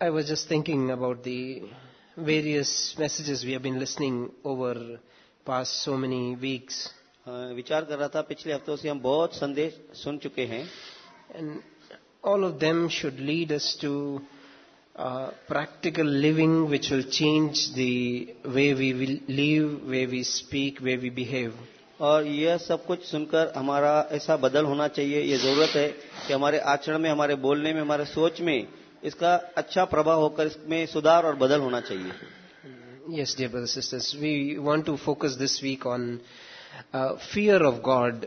I was just thinking about the various messages we have been listening over past so many weeks. विचार कर रहा था पिछले हफ्तों से हम बहुत संदेश सुन चुके हैं and all of them should lead us to practical living which will change the way we will live way we speak way we behave और यह सब कुछ सुनकर हमारा ऐसा बदल होना चाहिए यह ज़रूरत है कि हमारे आचरण में हमारे बोलने में हमारे सोच में इसका अच्छा प्रभाव होकर इसमें सुधार और बदल होना चाहिए। Yes dear brother sisters we want to focus this week on fear of God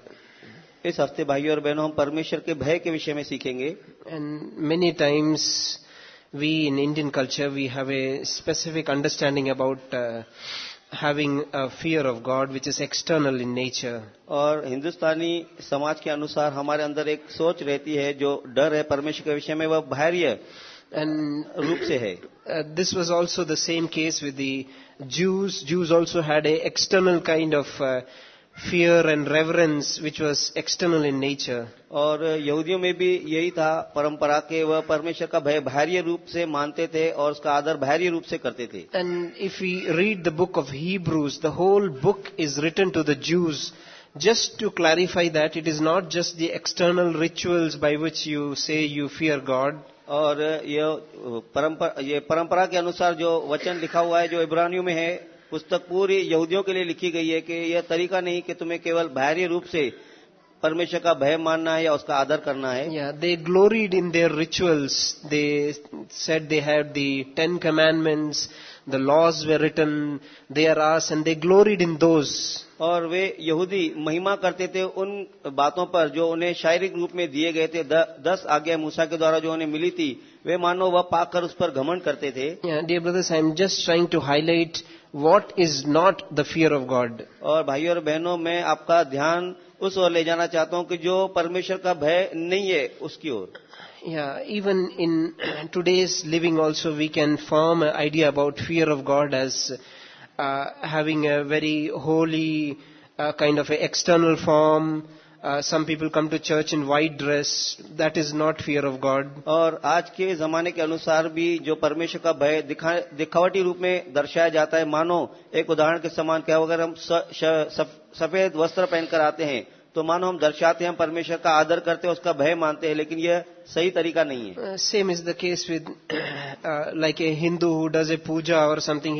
इस हफ़्ते भाई और बहनों हम परमेश्वर के भय के विषय में सीखेंगे। And many times we in Indian culture we have a specific understanding about having a fear of God which is external in nature. और हिंदुस्तानी समाज के अनुसार हमारे अंदर एक सोच रहती है जो डर है परमेश्वर के विषय में वह बाह्य And रूप से है uh, this was also the same case with the Jews. Jews also had a external kind of uh, fear and reverence which was external in nature. और यहूदियों में भी यही था परंपरा के वह परमेश्वर का भय बाह्य रूप से मानते थे और उसका आदर बाह्य रूप से करते थे And if we read the book of Hebrews, the whole book is written to the Jews just to clarify that it is not just the external rituals by which you say you fear God, और यह परंपरा ये परंपरा के अनुसार जो वचन लिखा हुआ है जो इब्रानियों में है पुस्तक पूरी यहूदियों के लिए लिखी गई है कि यह तरीका नहीं कि तुम्हें केवल बाहरी रूप से परमेश्वर का भय मानना है या उसका आदर करना है। They gloried in their rituals they set they have the ten commandments the laws were written they are ours and they gloried in those और वे यहूदी महिमा करते थे उन बातों पर जो उन्हें शारीरिक रूप में दिए गए थे। द, दस आज्ञा मूसा के द्वारा जो उन्हें मिली थी वे मानो वह पाकर उस पर घमंड करते थे। Dear brothers I am just trying to highlight what is not the fear of God. और भाइयों और बहनों मैं आपका ध्यान उस ओर ले जाना चाहता हूं कि जो परमेश्वर का भय नहीं है उसकी ओर Yeah, even in today's living also we can form an idea about fear of God as uh, having a very holy uh, kind of a external form. Uh, some people come to church in white dress. That is not fear of God. और आज के जमाने के अनुसार भी जो परमेश्वर का भय दिखा दिखावटी रूप में दर्शाया जाता है मानो एक उदाहरण के समान क्या अगर हम स, श, सफ, सफ़ेद वस्त्र पहनकर आते हैं तो मानो हम दर्शाते हैं परमेश्वर का आदर करते हैं उसका भय मानते हैं लेकिन यह सही तरीका नहीं है Uh, same is the case with uh, like a Hindu who does a puja or something.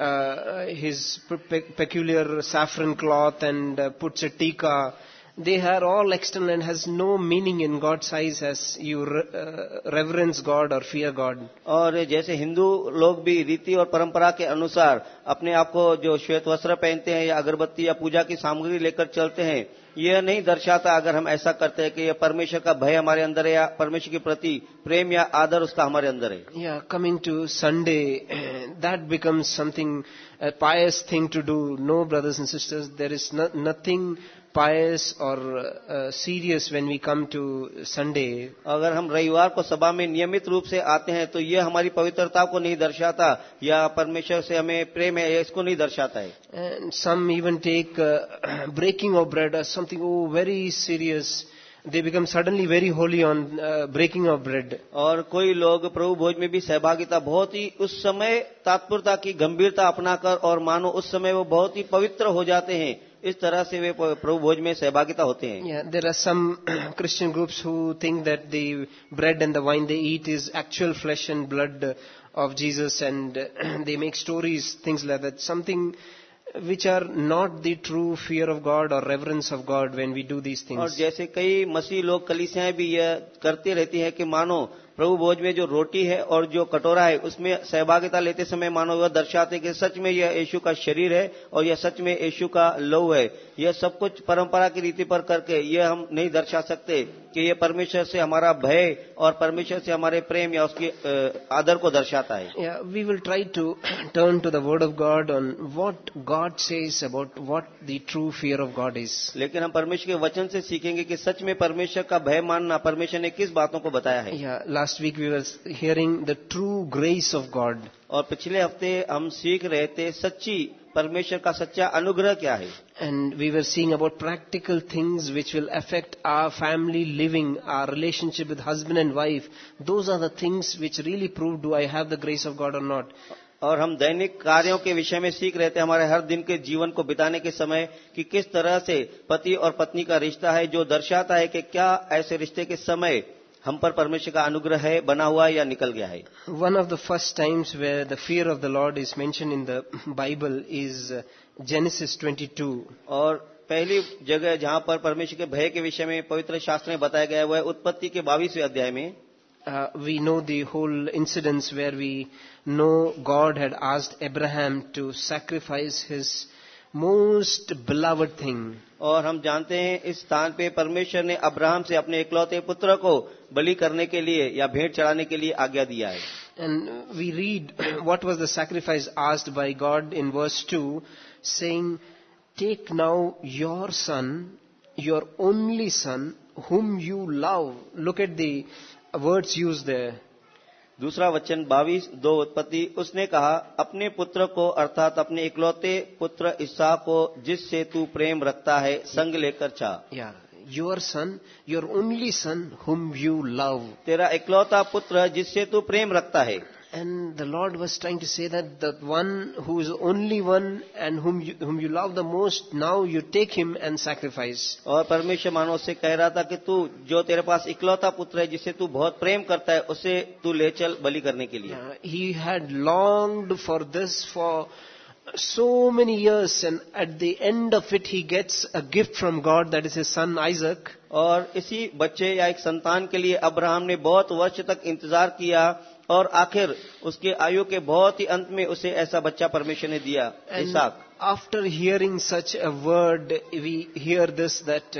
Uh, uh, his pe- peculiar saffron cloth and uh, puts a tikka. They are all external and has no meaning in God's eyes as you re- uh, reverence God or fear God. और जैसे हिंदू लोग भी रीति और परंपरा के अनुसार अपने आप को जो श्वेत वस्त्र पहनते हैं या अगरबत्ती या पूजा की सामग्री लेकर चलते हैं यह नहीं दर्शाता अगर हम ऐसा करते हैं कि यह परमेश्वर का भय हमारे अंदर है या परमेश्वर के प्रति प्रेम या आदर उसका हमारे अंदर है। या coming to Sunday that becomes something pious thing to do no brothers and sisters there is nothing pious or uh, serious when we come to Sunday. अगर हम रविवार को सभा में नियमित रूप से आते हैं तो यह हमारी पवित्रता को नहीं दर्शाता या परमेश्वर से हमें प्रेम है इसको नहीं दर्शाता है And some even take uh, breaking of bread as something, oh, very serious. They become suddenly very holy on uh, breaking of bread. और कोई लोग प्रभु भोज में भी सहभागिता बहुत ही उस समय तात्पुरता की गंभीरता अपनाकर और मानो उस समय वो बहुत ही पवित्र हो जाते हैं इस तरह से वे प्रभु भोज में सहभागिता होते हैं। There are some Christian groups who think that the bread and the wine the eat is actual flesh and blood of Jesus and they make stories things like that something which are not the true fear of God और reverence of God when we do these thing और जैसे कई मसीह लोग कलिसियाँ भी यह करते रहती है कि मानो प्रभु भोज में जो रोटी है और जो कटोरा है, उसमें सहभागिता लेते समय मानो वह दर्शाते कि सच में यह यीशु का शरीर है और यह सच में यीशु का लव है। यह सब कुछ परंपरा की रीति पर करके यह हम नहीं दर्शा सकते। कि ये परमेश्वर से हमारा भय और परमेश्वर से हमारे प्रेम या उसके आदर को दर्शाता है। We will try to turn to the word of God on what God say about what the true fear of God is लेकिन हम परमेश्वर के वचन से सीखेंगे कि सच में परमेश्वर का भय मानना परमेश्वर ने किस बातों को बताया है। Last week we are hearing the true grace of God और पिछले हफ़्ते हम सीख रहे थे सच्ची परमेश्वर का सच्चा अनुग्रह क्या है? And we were seeing about practical things which will affect our family living our relationship with husband and wife those are the things which really prove do I have the grace of God or not और हम दैनिक कार्यों के विषय में सीख रहे थे हमारे हर दिन के जीवन को बिताने के समय कि किस तरह से पति और पत्नी का रिश्ता है जो दर्शाता है कि क्या ऐसे रिश्ते के समय हम पर परमेश्वर का अनुग्रह है बना हुआ है या निकल गया है? One of the first times where the fear of the Lord is mentioned in the Bible is Genesis 22 और पहली जगह जहाँ पर परमेश्वर के भय के विषय में पवित्र शास्त्र में बताया गया है उत्पत्ति के बावीसवें अध्याय में। We know the whole incidents where we know God had asked Abraham to sacrifice his most beloved thing और हम जानते हैं इस स्थान पे परमेश्वर ने अब्राहम से अपने इकलौते पुत्र को बलि करने के लिए या भेंट चढ़ाने के लिए आज्ञा दिया है। And we read what was the sacrifice asked by God in verse two saying take now your son your only son whom you love look at the words use the दूसरा वचन बावीस दो उत्पत्ति। उसने कहा अपने पुत्र को अर्थात अपने इकलौते पुत्र ईसा को जिससे तू प्रेम रखता है संग लेकर चा your son your only son whom you love. तेरा इकलौता पुत्र जिससे तू प्रेम रखता है। And the Lord was trying to say that the one who is only one and whom you, whom you love the most, now you take him and sacrifice. और परमेश्वर मानव से कह रहा था कि तू जो तेरे पास इकलौता पुत्र है जिसे तू बहुत प्रेम करता है उसे तू ले चल बलि करने के लिए he had longed for this for so many years and at the end of it he gets a gift from God that is his son Isaac. और इसी बच्चे या एक संतान के लिए अब्राहम ने बहुत वर्ष तक इंतज़ार किया और आखिर उसके आयु के बहुत ही अंत में उसे ऐसा बच्चा परमेश्वर ने दिया ऐसा after hearing such a word we hear this that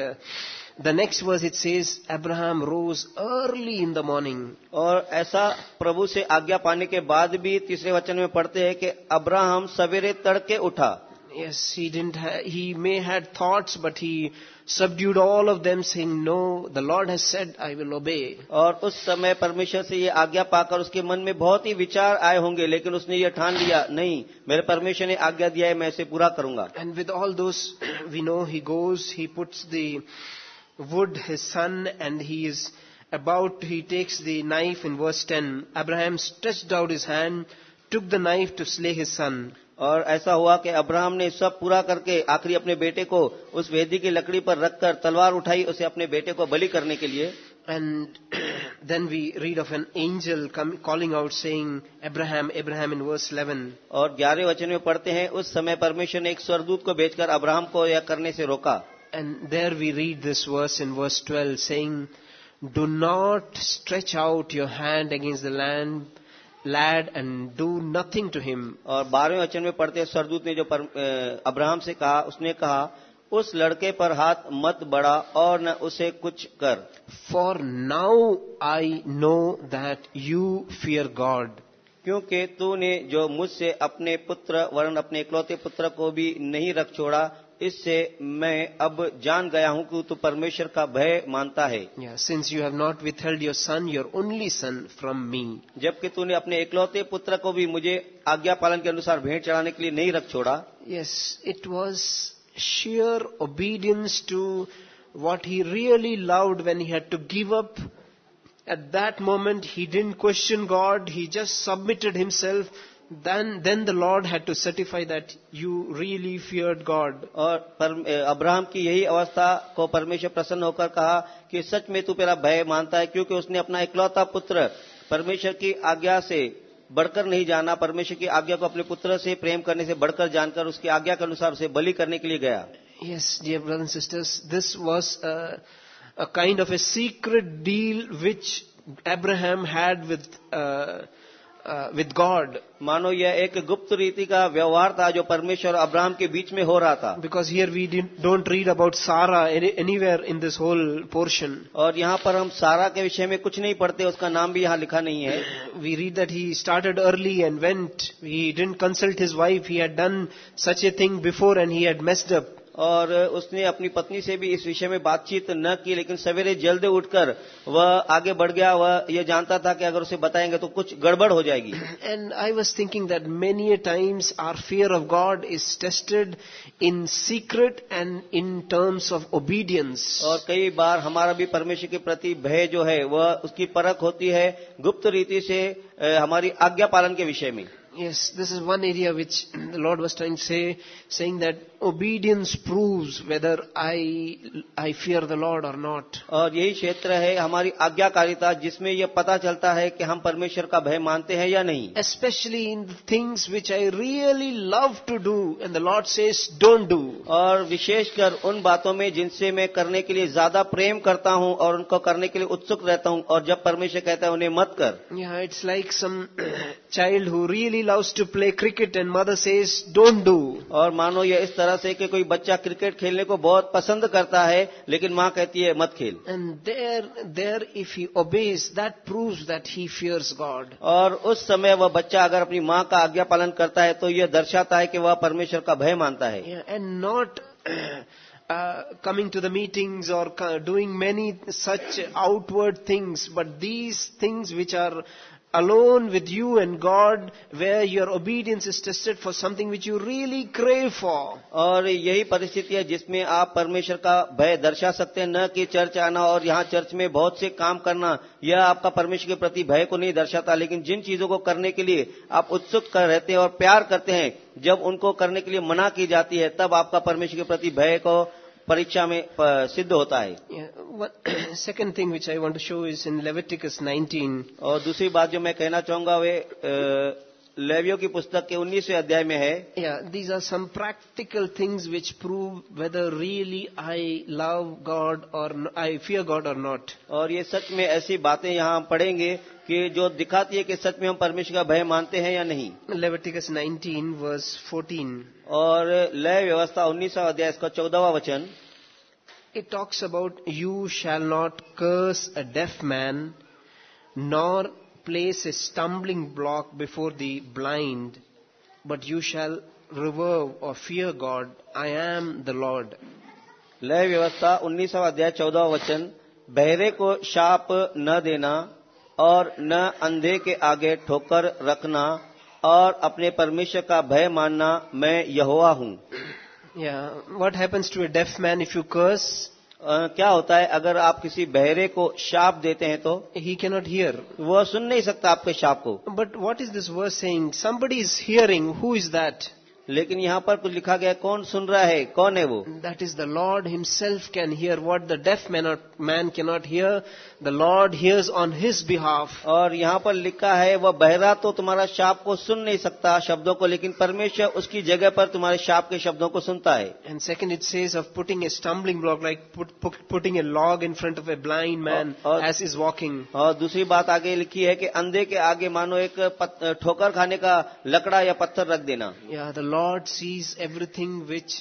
the next verse it says Abraham rose early in the morning और ऐसा प्रभु से आज्ञा पाने के बाद भी तीसरे वचन में पढ़ते हैं कि अब्राहम सवेरे तड़के उठा। Yes he didn't he may had thoughts but he subdued all of them, saying, "No, the Lord has said, I will obey." और उस समय परमेश्वर से ये आज्ञा पाकर उसके मन में बहुत ही विचार आए होंगे लेकिन उसने ये ठान लिया नहीं मेरे परमेश्वर ने आज्ञा दिया है मैं इसे पूरा करूँगा And with all those, we know he goes. He puts the wood, his son, and he is about. He takes the knife in verse ten. Abraham stretched out his hand, took the knife to slay his son. और ऐसा हुआ कि Abraham ने सब पूरा करके आखिरी अपने बेटे को उस वेदी की लकड़ी पर रखकर तलवार उठाई उसे अपने बेटे को बलि करने के लिए। And then we read of an angel calling out saying Abraham Abraham in verse 11 और ग्यारह वचन में पढ़ते हैं उस समय परमेश्वर ने एक स्वरदूत को भेजकर अब्राहम को यह करने से रोका। And there we read this verse in verse twelve saying do not stretch out your hand against the land lad, and do nothing to him. और बारहवें वचन में पढ़ते स्वर्गदूत ने जो अब्राहम से कहा उसने कहा उस लड़के पर हाथ मत बढ़ा और न उसे कुछ कर For now I know that you fear God. क्योंकि तूने जो मुझसे अपने पुत्र वरन अपने इकलौते पुत्र को भी नहीं रख छोड़ा इससे मैं अब जान गया हूँ कि तू परमेश्वर का भय मानता है। Since you have not withheld your son your only son from me जबकि तूने अपने इकलौते पुत्र को भी मुझे आज्ञा पालन के अनुसार भेंट चढ़ाने के लिए नहीं रख छोड़ा। Yes it was sure obedience to what he really loved when he had to give up at that moment he didn't question God he just submitted himself Then, then the Lord had to certify that you really feared God. और Abraham की यही अवस्था को परमेश्वर प्रसन्न होकर कहा कि सच में तू मेरा भय मानता है क्योंकि उसने अपना इकलौता पुत्र परमेश्वर की आज्ञा से बढ़कर नहीं जाना परमेश्वर की आज्ञा को अपने पुत्र से प्रेम करने से बढ़कर जानकर उसकी आज्ञा के अनुसार उसे बलि करने के लिए गया Yes, dear brothers and sisters, this was a, a kind of a secret deal which Abraham uh, uh, with God. मानो यह एक गुप्त रीति का व्यवहार था जो परमेश्वर और अब्राहम के बीच में हो रहा था Because here we didn't, don't read about Sarah any, anywhere in this whole portion. और यहाँ पर हम सारा के विषय में कुछ नहीं पढ़ते उसका नाम भी यहाँ लिखा नहीं है We read that he started early and went. He didn't consult his wife. He had done such a thing before and he had messed up. और उसने अपनी पत्नी से भी इस विषय में बातचीत न की लेकिन सवेरे जल्द उठकर वह आगे बढ़ गया। वह यह जानता था कि अगर उसे बताएँगे तो कुछ गड़बड़ हो जाएगी। And I was thinking that many times our fear of God is tested in secret and in terms of obedience. और कई बार हमारा भी परमेश्वर के प्रति भय जो है वह उसकी परख होती है गुप्त रीति से हमारी आज्ञा पालन के विषय में। Yes, this is one area which the Lord was trying to say, saying that obedience proves whether I, I fear the Lord or not. और यही क्षेत्र है हमारी आज्ञाकारिता जिसमें यह पता चलता है कि हम परमेश्वर का भय मानते हैं या नहीं Especially in things which I really love to do and the Lord says don't do. और विशेषकर उन बातों में जिनसे मैं करने के लिए ज़्यादा प्रेम करता हूँ और उनको करने के लिए उत्सुक रहता हूँ और जब परमेश्वर कहता है उन्हें मत कर Yeah, it's like some child who really loves to play cricket and mother says don't do. और मानो यह इस तरह तरह से कि कोई बच्चा क्रिकेट खेलने को बहुत पसंद करता है लेकिन माँ कहती है मत खेल. And there if you obeys that prove that he fears God और उस समय वह बच्चा अगर अपनी माँ का आज्ञा पालन करता है तो यह दर्शाता है कि वह परमेश्वर का भय मानता है। And not coming to the meetings और doing many such outward things but these things which are alone with you and God, where your obedience is tested for something which you really crave for. और यही परिस्थिति है जिसमें आप परमेश्वर का भय दर्शा सकते हैं न कि चर्च आना और यहाँ चर्च में बहुत से काम करना यह आपका परमेश्वर के प्रति भय को नहीं दर्शाता लेकिन जिन चीज़ों को करने के लिए आप उत्सुक कर रहते हैं और प्यार करते हैं जब उनको करने के लिए मना की जाती है तब आपका परमेश्वर के प्रति भय को परीक्षा में सिद्ध होता है second thing which I want show is in Leviticus 19 और दूसरी बात जो मैं कहना चाहूँगा वे लेवियो की पुस्तक के उन्नीसवें अध्याय में है। These are some practical things which prove whether really I love God और आई फियर गॉड और नॉट और ये सच में ऐसी बातें यहाँ हम पढ़ेंगे कि जो दिखाती है कि सच में हम परमेश्वर का भय मानते हैं या नहीं। लेवेटिकस 19 वर्स 14 और लय व्यवस्था उन्नीसवा अध्याय इसका चौदहवा वचन। It talks about you shall not curse a deaf man, nor place a stumbling block before the blind, but you shall revere or fear God. I am the Lord. लय व्यवस्था 19वां अध्याय चौदहवा वचन बहरे को शाप न देना और न अंधे के आगे ठोकर रखना और अपने परमेश्वर का भय मानना मैं यहोवा हूँ what happens to a deaf man if you curse क्या होता है अगर आप किसी बहरे को शाप देते हैं तो? ही कैनॉट हियर वो सुन नहीं सकता आपके शाप को। But what is this verse saying somebody is hearing who is that लेकिन यहाँ पर कुछ लिखा गया कौन सुन रहा है? कौन है वो? That is the Lord himself can hear what the deaf man man can not hear The Lord hears on His behalf. और यहाँ पर लिखा है वह बहरा तो तुम्हारा शाप को सुन नहीं सकता शब्दों को लेकिन परमेश्वर उसकी जगह पर तुम्हारे शाप के शब्दों को सुनता है And second, it says of putting a stumbling block, like put, put, putting a log in front of a blind man और- और- दूसरी बात आगे लिखी है कि अंधे के आगे मानो एक ठोकर खाने का लकड़ा या पत्थर रख देना Yeah, the Lord sees everything which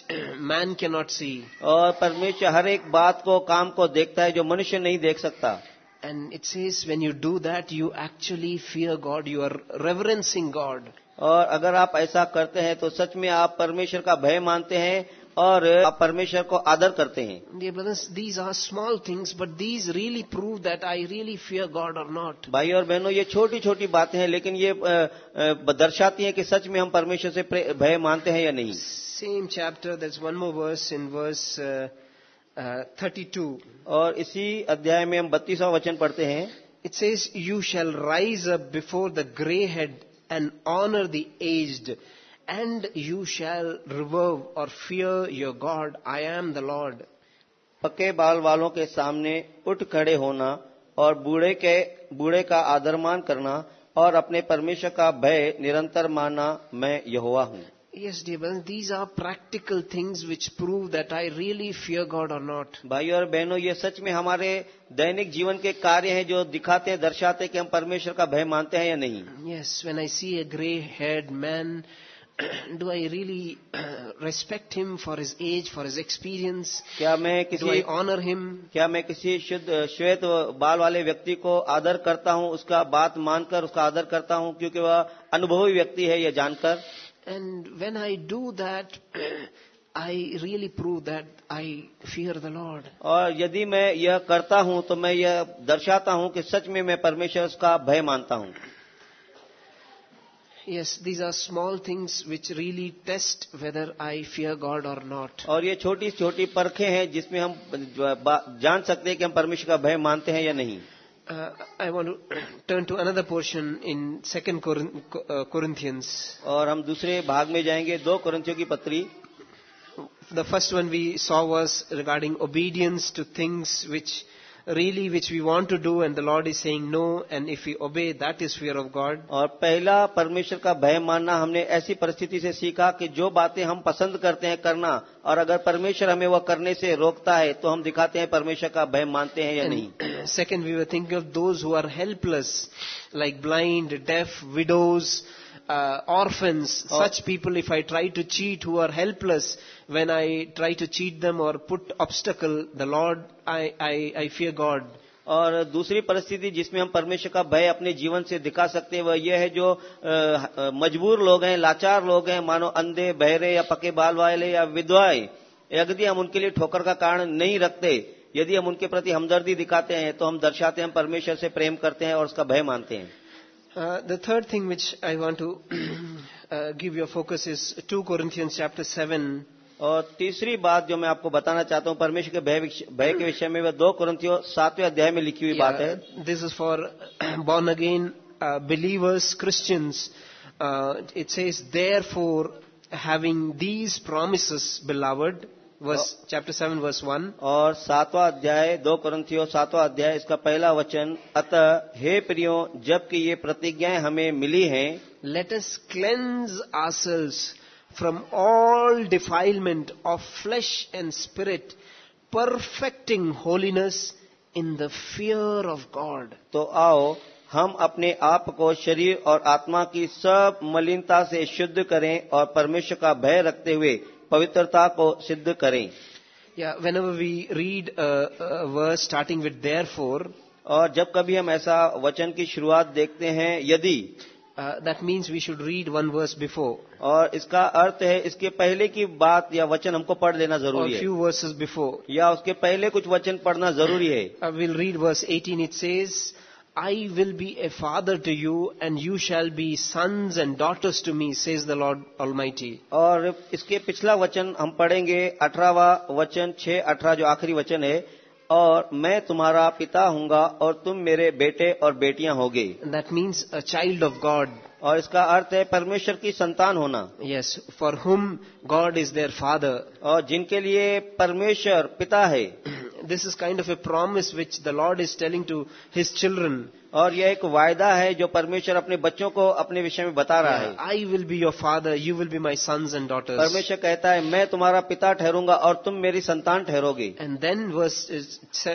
man cannot see. और परमेश्वर हर एक बात को काम को देखता है जो मनुष्य नहीं देख सकता And it says when you do that, you actually fear God. You are reverencing God. और अगर आप ऐसा करते हैं तो सच में आप परमेश्वर का भय मानते हैं और आप परमेश्वर को आदर करते हैं brothers, these are small things, but these really prove that I really fear God or not. भाई और बहनों ये छोटी छोटी बातें हैं लेकिन ये अ, अ, दर्शाती हैं कि सच में हम परमेश्वर से भय मानते हैं या नहीं Same chapter, there's one more verse in verse 32 और इसी अध्याय में हम 32वां वचन पढ़ते हैं। It says you shall rise up before the grey head and honour the age and you shall revere और fear your God I am the Lord पक्के बाल वालों के सामने उठ खड़े होना और बूढ़े के बूढ़े का आदरमान करना और अपने परमेश्वर का भय निरंतर मानना मैं यहुआ हूँ। Yes, dear brothers, these are practical things which prove that I really fear God or not. भाई और बहनों ये सच में हमारे दैनिक जीवन के कार्य हैं जो दिखाते हैं दर्शाते हैं कि हम परमेश्वर का भय मानते हैं या नहीं Yes, when I see a gray haired man, do I really respect him for his age, for his experience? क्या मैं Do I honor him? क्या मैं किसी शुद्ध श्वेत बाल वाले व्यक्ति को आदर करता हूँ उसका बात मानकर उसका आदर करता हूँ क्योंकि वह अनुभवी व्यक्ति है यह जानकर And when I do that, I really prove that I fear the Lord. और यदि मैं यह करता हूँ तो मैं यह दर्शाता हूँ कि सच में मैं परमेश्वर का भय मानता हूँ Yes, these are small things which really test whether I fear God or not. और ये छोटी छोटी परखें हैं जिसमें हम जान सकते हैं कि हम परमेश्वर का भय मानते हैं या नहीं Uh, I want to turn to another portion in Second uh, Corinthians. और हम दूसरे भाग में जाएँगे दो कुरंथियों की पत्री The first one we saw was regarding obedience to things which really which we want to do and the Lord is saying no and if we obey that is fear of God. और पहला परमेश्वर का भय मानना हमने ऐसी परिस्थिति से सीखा कि जो बातें हम पसंद करते हैं करना और अगर परमेश्वर हमें वह करने से रोकता है तो हम दिखाते हैं परमेश्वर का भय मानते हैं या नहीं second, we were thinking of those who are helpless, like blind, deaf, widows, uh, orphans. Oh. Such people, if I try to cheat, who are helpless, when I try to cheat them or put obstacle, the Lord, I, I, I fear God. और दूसरी परिस्थिति जिसमें हम परमेश्वर का भय अपने जीवन से दिखा सकते हैं वह यह है जो अ, अ, मजबूर लोग हैं लाचार लोग हैं मानो अंधे बहरे या पके बाल वाले या विधवाएँ यदि हम उनके लिए ठोकर का कारण नहीं रखते यदि हम उनके प्रति हमदर्दी दिखाते हैं तो हम दर्शाते हैं परमेश्वर से प्रेम करते हैं और उसका भय मानते हैं। The third thing which I want to give your focus is to Corinthians chapter seven और तीसरी बात जो मैं आपको बताना चाहता हूँ परमेश्वर के भय के विषय में वह दो कुरंथियों सातवें अध्याय में लिखी हुई yeah, बात है this is for born again believers Christians it's there for having these promise beloved verse chapter 7, verse 1. और सातवां अध्याय दो कुरंथियों सातवां अध्याय इसका पहला वचन अतः हे प्रियो जबकि ये प्रतिज्ञाएँ हमें मिली हैं Let us cleanse ourselves from all defilement of flesh and spirit, perfecting holiness in the fear of God. तो आओ हम अपने आप को शरीर और आत्मा की सब मलिनता से शुद्ध करें और परमेश्वर का भय रखते हुए पवित्रता को सिद्ध करें। या when we read verse starting with therefore और जब कभी हम ऐसा वचन की शुरुआत देखते हैं यदि that means we should read one verse before और इसका अर्थ है इसके पहले की बात या वचन हमको पढ़ लेना ज़रूरी है। फ्यू वर्सेज बिफोर या उसके पहले कुछ वचन पढ़ना ज़रूरी है। I will read verse 18 it says I will be a father to you and you shall be sons and daughters to me, says the Lord Almighty. और इसके पिछला वचन हम पढ़ेंगे अठारहवा वचन छह अठारह जो आखिरी वचन है और मैं तुम्हारा पिता हूँगा और तुम मेरे बेटे और बेटियाँ होगे that means a child of God. और इसका अर्थ है परमेश्वर की संतान होना Yes, for whom God is their father. और जिनके लिए परमेश्वर पिता है This is kind of a promise which the Lord is telling to His children. और यह एक वायदा है जो परमेश्वर अपने बच्चों को अपने विषय में बता रहा है। I will be your father you will be my sons and daughter परमेश्वर कहता है मैं तुम्हारा पिता ठहरूँगा और तुम मेरी संतान ठहरोगे। And then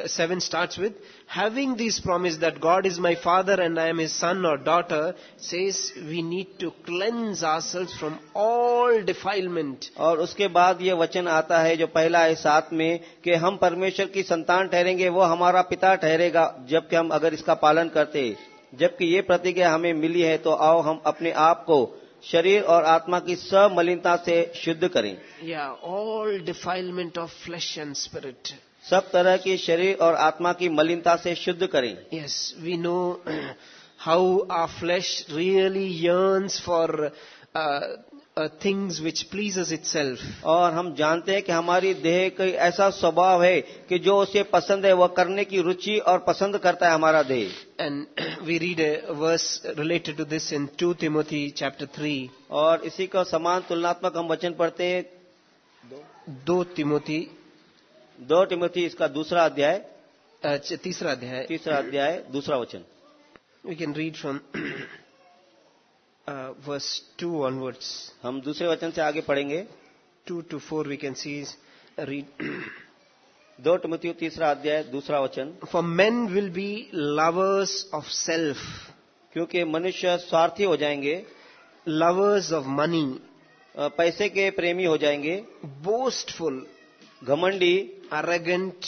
seven start with having this promise that God is my father and I am a son और daughter so we need to cleanse ourselves from all defilement और उसके बाद यह वचन आता है जो पहला है साथ में कि हम परमेश्वर की संतान ठहरेंगे वो हमारा पिता ठहरेगा जबकि हम अगर इसका पालन कर करते। जबकि ये प्रतिज्ञा हमें मिली है तो आओ हम अपने आप को शरीर और आत्मा की सब मलिनता से शुद्ध करें। या all defilement of flesh and spirit सब तरह की शरीर और आत्मा की मलिनता से शुद्ध करें। Yes we know how our flesh really yearns for uh, which things itself और हम जानते हैं कि हमारी देह का ऐसा स्वभाव है कि जो उसे पसंद है वह करने की रुचि और पसंद करता है हमारा देह। And we read a verse related to this in 2 Timothy chapter 3. और इसी का समान तुलनात्मक हम वचन पढ़ते हैं। दो तिमोथी दो तिमोथी इसका दूसरा अध्याय। uh, तीसरा अध्याय। तीसरा अध्याय दूसरा वचन। We can read uh, verse two onwards हम दूसरे वचन से आगे पढ़ेंगे। Two two four we can sees read दो टमती तीसरा अध्याय दूसरा वचन। For man will be lovers of self क्योंकि मनुष्य स्वार्थी हो जाएँगे लवर्स ऑफ़ मनी पैसे के प्रेमी हो जाएँगे। बोस्टफुल घमंडी अरेगेंट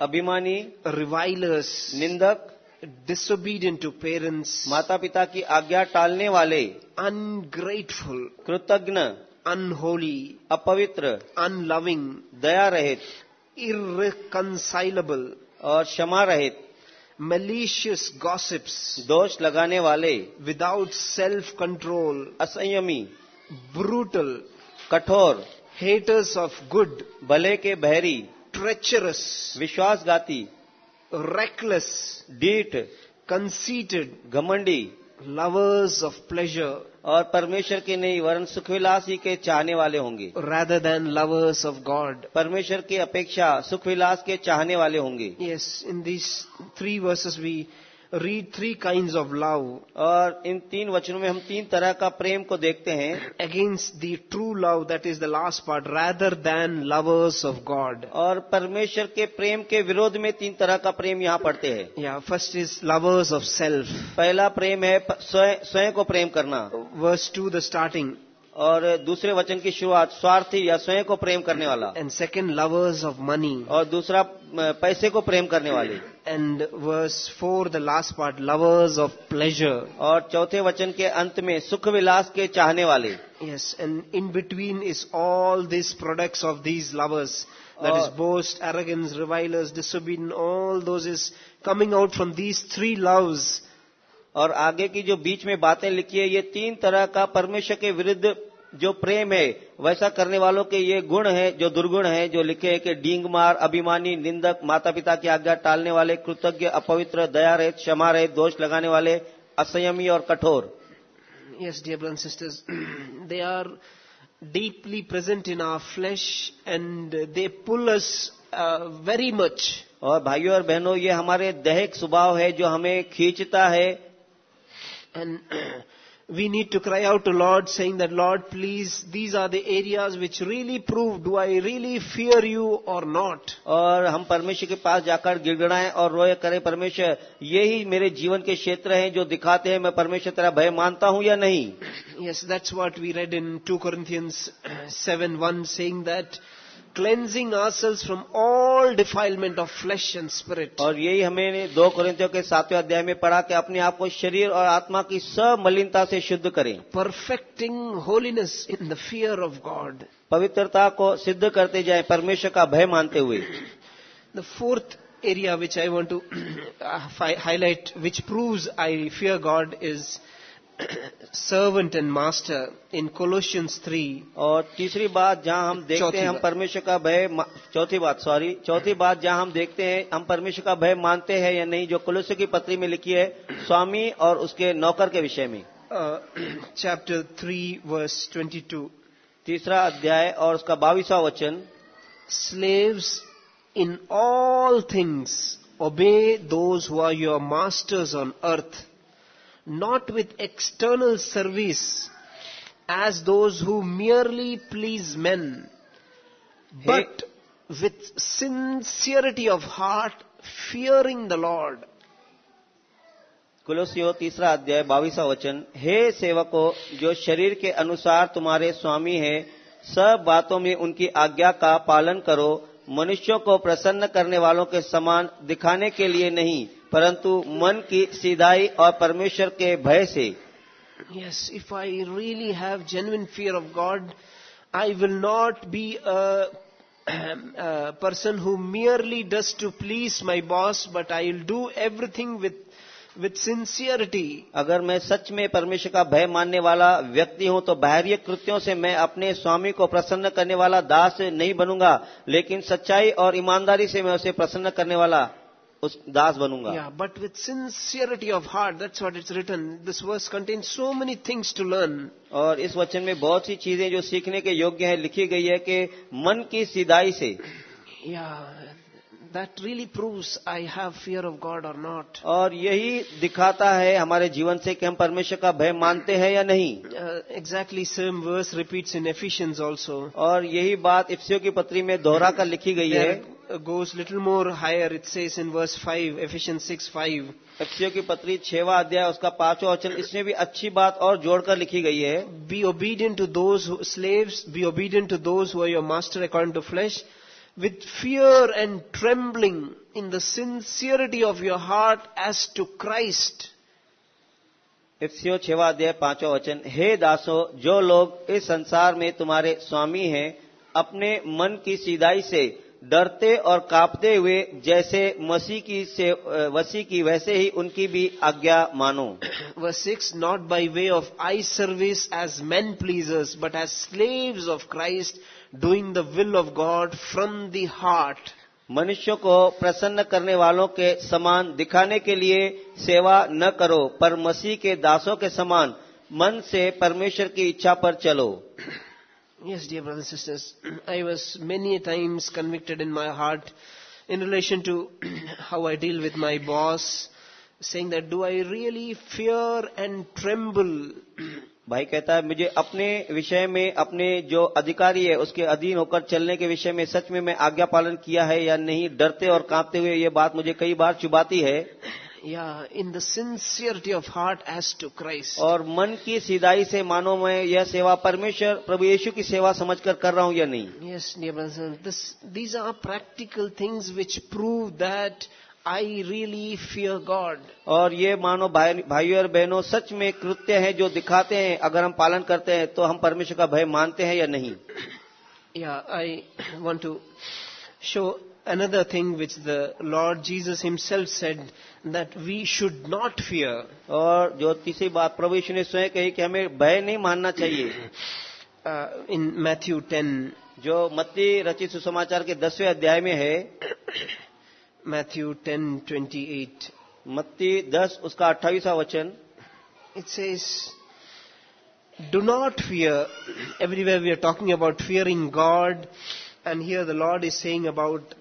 अभिमानी रिवाइलर्स निंदक। Disobedient to parents माता पिता की आज्ञा टालने वाले ungrateful कृतज्ञ unholy, अपवित्र unloving, दया रहित irreconcilable, और क्षमा रहित malicious gossips, दोष लगाने वाले without self-control, असंयमी brutal, कठोर haters of good, भले के बहरी treacherous, विश्वासघाती reckless डेट कंसीटेड घमंडी लवर्स ऑफ़ प्लेजर और परमेश्वर के नहीं वरन सुखविलास ही के चाहने वाले होंगे। Rather than lovers of God परमेश्वर की अपेक्षा सुखविलास के चाहने वाले होंगे। Yes in this three verses we read three kinds of love और इन तीन वचनों में हम तीन तरह का प्रेम को देखते हैं against the true love, that is the last part, rather than lovers of God. और परमेश्वर के प्रेम के विरोध में तीन तरह का प्रेम यहाँ पढ़ते हैं Yeah, first is lovers of self. पहला प्रेम है स्वयं को प्रेम करना Verse 2, the starting. और दूसरे वचन की शुरुआत स्वार्थी या स्वयं को प्रेम करने वाला। And second lovers of money और दूसरा पैसे को प्रेम करने वाले। And verse four the last part lovers of pleasure और चौथे वचन के अंत में सुख विलास के चाहने वाले। Yes and in between is all this products of these lovers that is boast arrogance revilers disobedient all those is coming out from these three loves और आगे की जो बीच में बातें लिखी है ये तीन तरह का परमेश्वर के विरुद्ध जो प्रेम है वैसा करने वालों के ये गुण है जो दुर्गुण है जो लिखे है कि डींग मार अभिमानी निंदक माता पिता की आज्ञा टालने वाले कृतज्ञ अपवित्र दया रहित क्षमा रहित दोष लगाने वाले असंयमी और कठोर Yes, dear brothers and sisters, they are deeply present in our flesh and they pull us uh, very much. और भाइयों और बहनों ये हमारे दैहिक स्वभाव है जो हमें खींचता है And we need to cry out to Lord saying that, Lord, please, these are the areas which really prove, do I really fear you or not? और हम परमेश्वर के पास जाकर गिड़गड़ाएं और रोए करें परमेश्वर यही मेरे जीवन के क्षेत्र हैं जो दिखाते हैं मैं परमेश्वर तेरा भय मानता हूं या नहीं Yes, that's what we read in 2 Corinthians 7 1 saying that cleansing ourselves from all defilement of flesh and spirit. और यही हमें दो कोरिन्थियों के सातवें अध्याय में पढ़ा कि अपने आप को शरीर और आत्मा की सब मलिनता से शुद्ध करें perfecting holiness in the fear of God. पवित्रता को सिद्ध करते जाएँ परमेश्वर का भय मानते हुए The fourth area which I want to uh, highlight, which proves I fear God, is servant and master in Colossians 3. और तीसरी बात जहाँ हम देखते हैं हम परमेश्वर का भय चौथी बात सॉरी चौथी बात जहाँ हम देखते हैं हम परमेश्वर का भय मानते हैं या नहीं जो कुलस्य की पत्री में लिखी है स्वामी और उसके नौकर के विषय में। Chapter three verse twenty two तीसरा अध्याय और उसका बाईसवा वचन। Slaves, in all things obey those who are your masters on earth, not with external service, as those who merely please men, but with sincerity of heart, fearing the Lord. कुलसियो तीसरा अध्याय बाईसवा वचन हे सेवको जो शरीर के अनुसार तुम्हारे स्वामी हैं सब बातों में उनकी आज्ञा का पालन करो मनुष्यों को प्रसन्न करने वालों के समान दिखाने के लिए नहीं परंतु मन की सीधाई और परमेश्वर के भय से। Yes if I really have genuine fear of God I will not be a person who merely does to please my boss but I will do everything with with sincerity अगर मैं सच में परमेश्वर का भय मानने वाला व्यक्ति हूँ तो बाह्य कृत्यों से मैं अपने स्वामी को प्रसन्न करने वाला दास नहीं बनूँगा लेकिन सच्चाई और ईमानदारी से मैं उसे प्रसन्न करने वाला उस दास बनूँगा। But with sincerity of heart that's what it's written this verse contain so many things to learn और इस वचन में बहुत सी चीज़ें जो सीखने के योग्य है लिखी गई है कि मन की सिदाई से। या that really proves I have fear of God और नॉट और यही दिखाता है हमारे जीवन से कि हम परमेश्वर का भय मानते हैं या नहीं। Exactly same verse repeat in Ephesians also और यही बात इफ्सियों की पत्री में दोहरा कर लिखी गई है। Goes little more higher. It says in verse 5, Ephesians 6 5. इफ्सियों की पत्री छेवा अध्याय उसका पांचवा वचन इसमें भी अच्छी बात और जोड़कर लिखी गई है Be obedient to those who, slaves, be obedient to those who are your master according to flesh, with fear and trembling in the sincerity of your heart as to Christ. इफ्सियो छवा अध्याय पांचवा वचन हे दासो जो लोग इस संसार में तुम्हारे स्वामी हैं अपने मन की सीधाई से डरते और कांपते हुए जैसे मसीह की से वसी की वैसे ही उनकी भी आज्ञा मानो Verse 6 Not by way of eye service as men pleasers, but as slaves of Christ, doing the will of God from the heart. मनुष्यों को प्रसन्न करने वालों के समान दिखाने के लिए सेवा न करो पर मसीह के दासों के समान मन से परमेश्वर की इच्छा पर चलो Yes, dear brothers and sisters, I was many times convicted in my heart in relation to how I deal with my boss, saying that do I really fear and tremble? भाई कहता है मुझे अपने विषय में अपने जो अधिकारी है उसके अधीन होकर चलने के विषय में सच में मैं आज्ञा पालन किया है या नहीं डरते और कांपते हुए ये बात मुझे कई बार चुबाती है या in the sincerity of heart as to Christ और मन की सीधाई से मानो मैं यह सेवा परमेश्वर प्रभु येशु की सेवा समझकर कर रहा हूँ या नहीं? Yes dear these are practical things which prove that I really fear God और ये मानो भाई, भाई और बहनों सच में कृत्य है जो दिखाते हैं अगर हम पालन करते हैं तो हम परमेश्वर का भय मानते हैं या नहीं? या I want to show another thing which the Lord Jesus himself said that we should not fear. और जो तीसरी बात प्रभु यीशु ने स्वयं कही कि हमें भय नहीं मानना चाहिए Uh, in Matthew 10, जो मत्ती रचित सुसमाचार के दसवें अध्याय में है Matthew 10:28, मत्ती दस उसका अट्ठाईसवा वचन it says, "Do not fear." Everywhere we are talking about fearing God, and here the Lord is saying about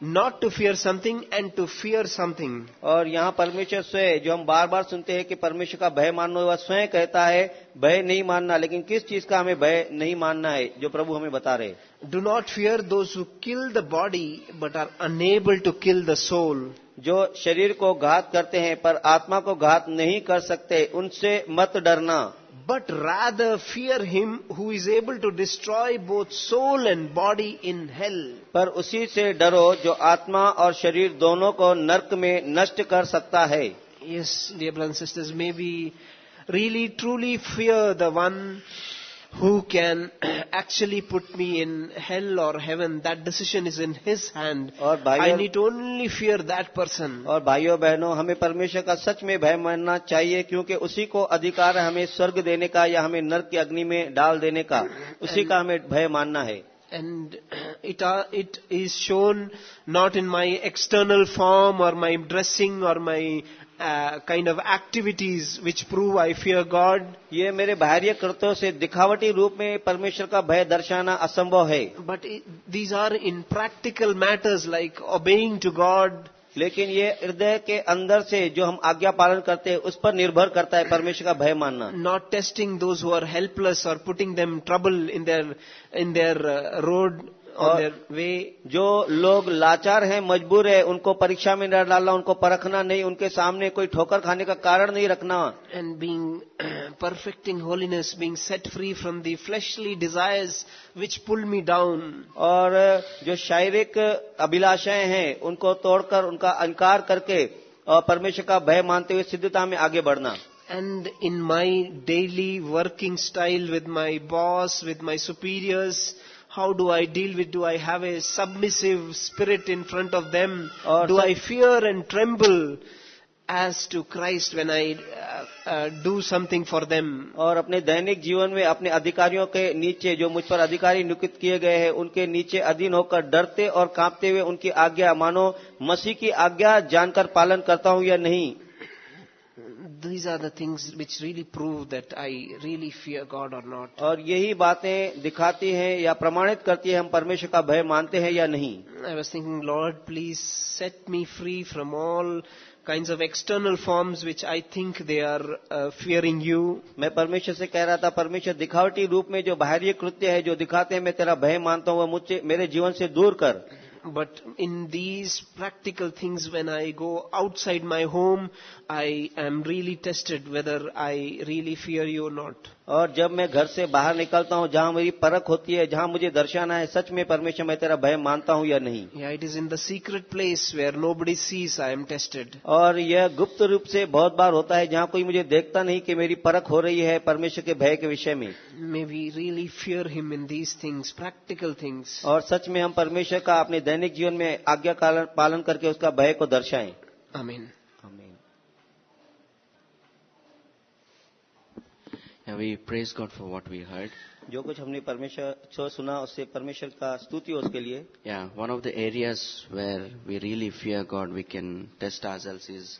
not to fear something and to fear something. और यहाँ परमेश्वर स्वयं जो हम बार बार सुनते हैं कि परमेश्वर का भय मानना वह स्वयं कहता है भय नहीं मानना लेकिन किस चीज़ का हमें भय नहीं मानना है जो प्रभु हमें बता रहे Do not fear those who kill the body but are unable to kill the soul. जो शरीर को घात करते हैं पर आत्मा को घात नहीं कर सकते उनसे मत डरना But rather fear him who is able to destroy both soul and body in hell. पर उसी से डरो जो आत्मा और शरीर दोनों को नरक में नष्ट कर सकता है Yes, dear brothers and sisters, may we really truly fear the one who can actually put me in hell or heaven. That decision is in his hand. और I need only fear that person. और भाइयों बहनों हमें परमेश्वर का सच में भय मानना चाहिए क्योंकि उसी को अधिकार है हमें स्वर्ग देने का या हमें नरक की अग्नि में डाल देने का उसी का हमें भय मानना है And it, uh, it is shown not in my external form or my dressing or my kind of activities which prove I fear God ये मेरे बाहरी कृत्यों से दिखावटी रूप में परमेश्वर का भय दर्शाना असंभव है। But these are in practical matters like obeying to God लेकिन ये हृदय के अंदर से जो हम आज्ञा पालन करते हैं उस पर निर्भर करता है परमेश्वर का भय मानना। Not testing those who are helpless और putting them trouble in their in their road और वे जो लोग लाचार हैं मजबूर है उनको परीक्षा में न डालना उनको परखना नहीं उनके सामने कोई ठोकर खाने का कारण नहीं रखना। And being perfect in holiness being set free from the fleshly desires which pull me down और जो शारीरिक अभिलाषाएँ हैं उनको तोड़कर उनका अंकार करके और परमेश्वर का भय मानते हुए सिद्धता में आगे बढ़ना। And in my daily working style with my boss with my superiors how do I deal with, do I have a submissive spirit in front of them? Or do I fear and tremble as to Christ when I uh, uh, do something for them? और अपने दैनिक जीवन में अपने अधिकारियों के नीचे जो मुझ पर अधिकारी नियुक्त किए गए हैं उनके नीचे अधीन होकर डरते और कांपते हुए उनकी आज्ञा मानो मसीह की आज्ञा जानकर पालन करता हूँ या नहीं These are the things which really prove that I really fear God or not. और यही बातें दिखाती हैं या प्रमाणित करती है हम परमेश्वर का भय मानते हैं या नहीं I was thinking, Lord, please set me free from all kinds of external forms which I think they are uh, fearing you. मैं परमेश्वर से कह रहा था परमेश्वर दिखावटी रूप में जो बाहरी कृत्य है जो दिखाते हैं मैं तेरा भय मानता हूँ वह मुझसे मेरे जीवन से दूर कर But in these practical things, when I go outside my home, I am really tested whether I really fear you or not. और जब मैं घर से बाहर निकलता हूँ जहाँ मेरी परख होती है जहाँ मुझे दर्शाना है सच में परमेश्वर मैं तेरा भय मानता हूँ या नहीं it is in the secret place where where nobody sees I am tested. और यह गुप्त रूप से बहुत बार होता है जहाँ कोई मुझे देखता नहीं कि मेरी परख हो रही है परमेश्वर के भय के विषय में may we really fear him in these things practical things और सच में हम परमेश्वर का अपने दैनिक जीवन में आज्ञा पालन करके उसका भय को दर्शाएँ Amen. आमीन Yeah, we praise God for what we heard. जो कुछ हमने परमेश्वर से सुना उससे परमेश्वर का स्तुति हो उसके लिए Yeah, one of the areas where we really fear God, we can test ourselves is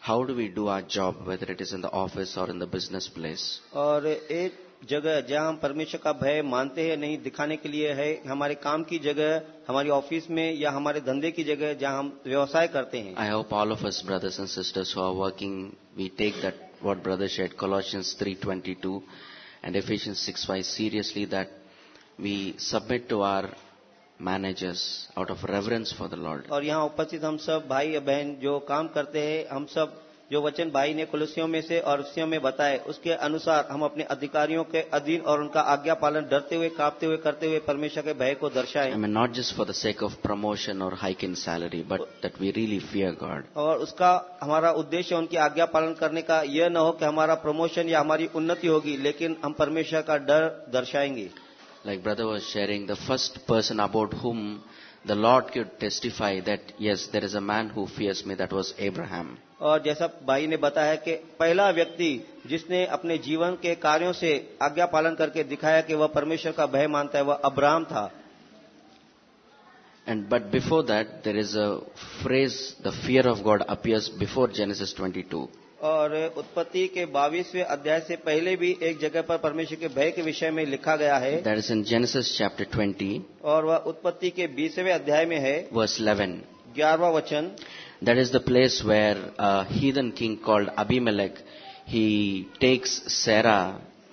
how do we do our job, whether it is in the office or in the business place. और एक जगह जहाँ हम परमेश्वर का भय मानते हैं नहीं दिखाने के लिए है हमारे काम की जगह हमारी ऑफिस में या हमारे धंधे की जगह जहाँ हम व्यवसाय करते हैं I hope all of us, brothers and sisters who are working, we take that what brother shared, Colossians 3:22 and Ephesians 6:5 seriously that we submit to our managers out of reverence for the Lord. और यहाँ उपस्थित हम सब भाई या बहन जो काम करते हैं हम सब जो वचन भाई ने कुलसियों में से और विषयों में बताए उसके अनुसार हम अपने अधिकारियों के अधीन और उनका आज्ञा पालन डरते हुए कांपते हुए करते हुए परमेश्वर के भय को दर्शाएँ I mean, not just for the sake of promotion or hike in salary, but that we really fear God. और उसका हमारा उद्देश्य उनकी आज्ञा पालन करने का यह न हो कि हमारा प्रमोशन या हमारी उन्नति होगी लेकिन हम परमेश्वर का डर दर्शाएँगे like brother was sharing the first person about whom the Lord could testify that yes, there is a man who fears me, that was Abraham. और जैसा भाई ने बताया कि पहला व्यक्ति जिसने अपने जीवन के कार्यों से आज्ञा पालन करके दिखाया कि वह परमेश्वर का भय मानता है वह अब्राहम था And but before that, there is a phrase, the fear of God appears before Genesis 22. और उत्पत्ति के बाईसवें अध्याय से पहले भी एक जगह पर परमेश्वर के भय के विषय में लिखा गया है। That is in Genesis chapter twenty और वह उत्पत्ति के बीसवें अध्याय में है। वर्स इलेवन ग्यारहवा वचन। That is the place where heathen king called Abimelech he takes Sarah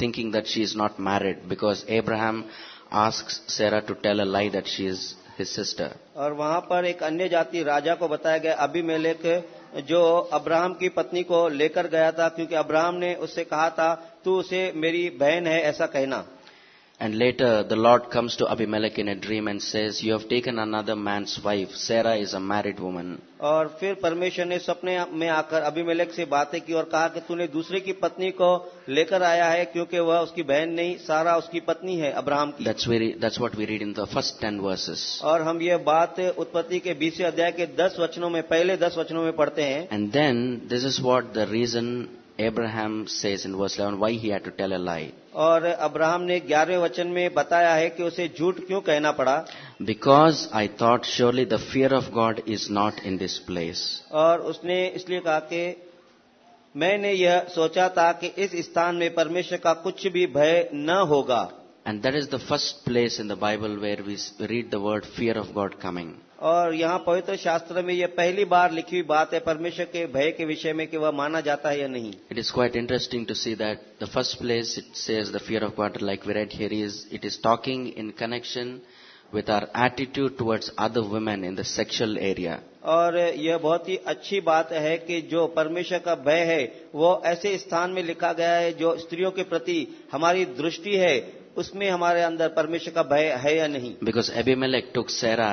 thinking that she is not married because Abraham ask Sarah to tell a lie that she is his sister. और वहाँ पर एक अन्य जाति राजा को बताया गया अभी अभिमेलेक जो अब्राहम की पत्नी को लेकर गया था, क्योंकि अब्राहम ने उससे कहा था, तू उसे मेरी बहन है, ऐसा कहना And later the Lord comes to Abimelech in a dream and says, You have taken another man's wife. Sarah is a married woman. और फिर परमेश्वर ने सपने में आकर अभिमेलेक से बातें की और कहा कि तूने दूसरे की पत्नी को लेकर आया है क्योंकि वह उसकी बहन नहीं सारा उसकी पत्नी है अब्राहम की That's, very, that's what we read in the first 10 verses. और हम ये बात उत्पत्ति के बीसवें अध्याय के दस वचनों में पहले दस वचनों में पढ़ते हैं And then this is what the reason Abraham says in verse 11 why he had to tell a lie. और अब्राहम ने ग्यारहवें वचन में बताया है कि उसे झूठ क्यों कहना पड़ा Because I thought surely the fear of God is not in this place. और उसने इसलिए कहा कि मैंने यह सोचा था कि इस स्थान में परमेश्वर का कुछ भी भय न होगा And that is the first place in the Bible where we s- read the word fear of God coming. और यहाँ पवित्र शास्त्र में यह पहली बार लिखी हुई बात है परमेश्वर के भय के विषय में कि वह माना जाता है या नहीं। It is quite interesting to see that the first place it says fear of God like we read here is it is talking in connection with our attitude towards other women in the sexual area और यह बहुत ही अच्छी बात है कि जो परमेश्वर का भय है वो ऐसे स्थान में लिखा गया है जो स्त्रियों के प्रति हमारी दृष्टि है उसमें हमारे अंदर परमेश्वर का भय है या नहीं। Because Abimelech took Sarah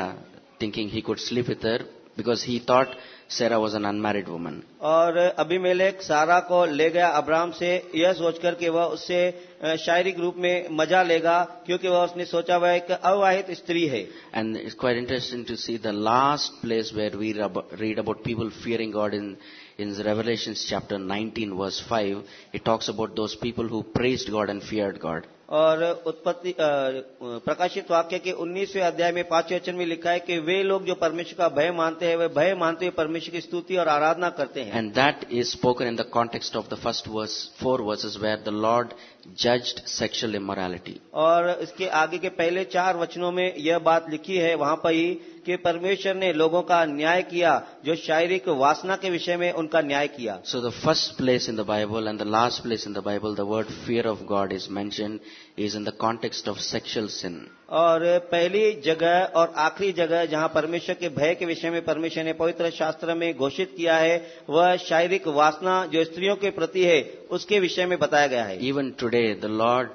thinking he could sleep with her because he thought Sarah was an unmarried woman. और अभिमेलेक सारा को ले गया अब्राहम से यह सोचकर कि वह उससे अ, शारीरिक रूप में मजा लेगा क्योंकि वह उसने सोचा वह एक अविवाहित स्त्री है And it's quite interesting to see the last place where we rab- read about people fearing God in, in Revelations chapter 19 verse 5. It talks about those people who praised God and feared God. और उत्पत्ति प्रकाशित वाक्य के 19वें अध्याय में पाँचवें वचन में लिखा है कि वे लोग जो परमेश्वर का भय मानते हैं वे भय मानते हुए परमेश्वर की स्तुति और आराधना करते हैं। And that is spoken in the context of the first verse four verses where the Lord judged sexual immorality और इसके आगे के पहले चार वचनों में यह बात लिखी है वहाँ पर ही कि परमेश्वर ने लोगों का न्याय किया जो शारीरिक वासना के विषय में उनका न्याय किया। So the first place in the Bible and the last place in the Bible the word fear of God is mention is in the context of sexual sin और पहली जगह और आखिरी जगह जहाँ परमेश्वर के भय के विषय में परमेश्वर ने पवित्र शास्त्र में घोषित किया है वह शारीरिक वासना जो स्त्रियों के प्रति है उसके विषय में बताया गया है। Even today the Lord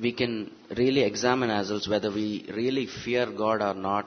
we can really examine as whether we really fear God or not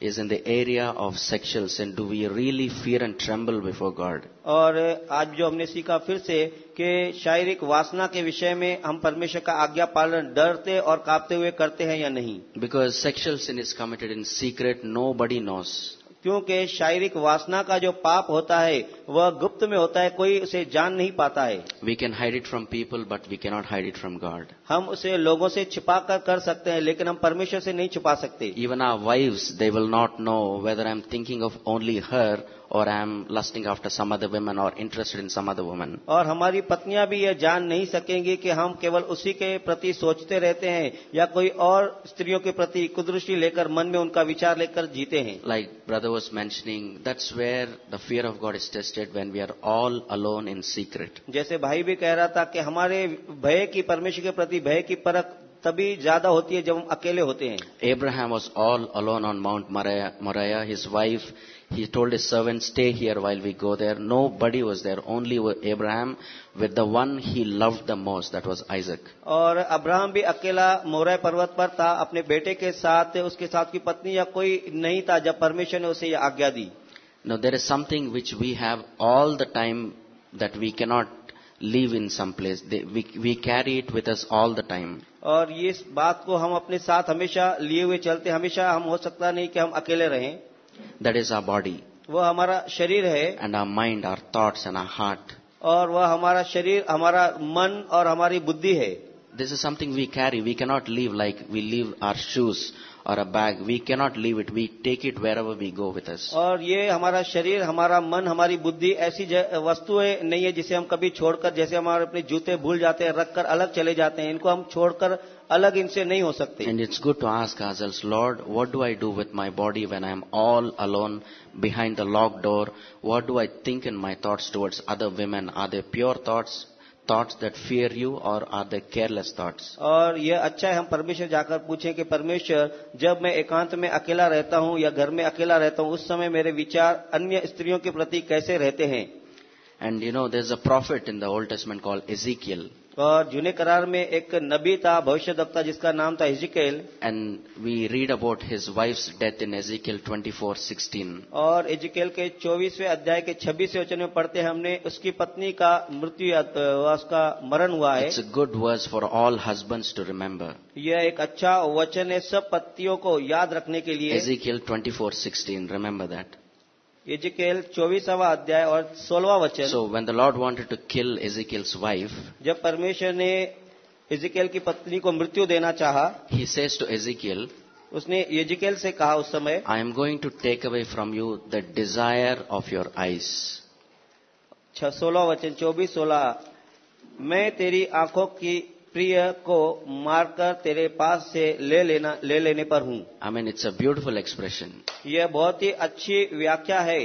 is in the area of sexual sin. Do we really fear and tremble before God? और आज जो हमने सीखा फिर से कि शारीरिक वासना के विषय में हम परमेश्वर का आज्ञा पालन डरते और कांपते हुए करते हैं या नहीं Because sexual sin is committed in secret, nobody knows. क्योंकि शारीरिक वासना का जो पाप होता है वह गुप्त में होता है कोई उसे जान नहीं पाता है। We can hide it from people but we cannot hide it from God हम उसे लोगों से छिपा कर, कर सकते हैं लेकिन हम परमेश्वर से नहीं छिपा सकते। Even our wife they will not know whether I am thinking of only her और I am lusting after some other women और interested in some other women और हमारी पत्नियाँ भी यह जान नहीं सकेंगी कि हम केवल उसी के प्रति सोचते रहते हैं या कोई और स्त्रियों के प्रति कुदृष्टि लेकर मन में उनका विचार लेकर जीते हैं। Like brother was mentioning that's where the fear of God is tested when we are all alone in secret जैसे भाई भी कह रहा था कि हमारे भय की परमेश्वर के प्रति भय की परख तभी ज़्यादा होती है जब हम अकेले होते हैं। Abraham was all alone on Mount Moriah his wife he told his servant, stay here while we go there. Nobody was there, only Abraham with the one he loved the most, that was Isaac. और Abraham भी अकेला मोरय पर्वत पर था अपने बेटे के साथ उसके साथ की पत्नी या कोई नहीं था जब परमेश्वर ने उसे यह आज्ञा दी Now there is something which we have all the time that we cannot leave in some place. They, we, we carry it with us all the time. और ये इस बात को हम अपने साथ हमेशा लिए हुए चलते हमेशा हम हो सकता नहीं कि हम अकेले रहें दैट इज़ आर बॉडी वो हमारा शरीर है। And our mind our thoughts and our heart और वह हमारा शरीर हमारा मन और हमारी बुद्धि है। This is something we carry. We cannot leave like we leave our shoes or a bag. We cannot leave it. We take it wherever we go with us. और ये हमारा शरीर हमारा मन हमारी बुद्धि ऐसी ज- वस्तुएं नहीं है जिसे हम कभी छोड़कर जैसे हमारे अपने जूते भूल जाते हैं रख कर अलग चले जाते हैं इनको हम छोड़कर अलग इनसे नहीं हो सकते And it's good to ask ourselves, Lord, what do I do with my body when I am all alone behind the locked door? What do I think in my thoughts towards other women? Are they pure thoughts, thoughts that fear you, or are they careless thoughts? और यह अच्छा है हम परमेश्वर जाकर पूछें कि परमेश्वर जब मैं एकांत में अकेला रहता hu या घर में अकेला रहता hu उस समय मेरे विचार अन्य स्त्रियों के प्रति कैसे रहते हैं And you know, there's a prophet in the Old Testament called Ezekiel. और जूने करार में एक नबी था भविष्य दफ्ता जिसका नाम था हिजिकेल And we read about his wife's death in Ezekiel 24:16. और इजिकेल के 24वें अध्याय के 26वें वचन में पढ़ते हैं हमने उसकी पत्नी का मृत्यु तो उसका मरण हुआ है a good verse for all husbands to remember. यह एक अच्छा वचन है सब पत्तियों को याद रखने के लिए Ezekiel 24:16. Remember that. इजिकेल चौबीसवा अध्याय और सोलवा वचन So when the Lord wanted to kill Ezekiel's wife, जब परमेश्वर ने इजिकेल की पत्नी को मृत्यु देना चाहा he says to Ezekiel, उसने इजिकेल से कहा उस समय I am going to take away from you the desire of your eyes. सोलह वचन चौबीस सोलह मैं तेरी आँखों की प्रिय को मारकर तेरे पास से ले लेना ले लेने पर हूँ। I mean it's a beautiful expression यह बहुत ही अच्छी व्याख्या है।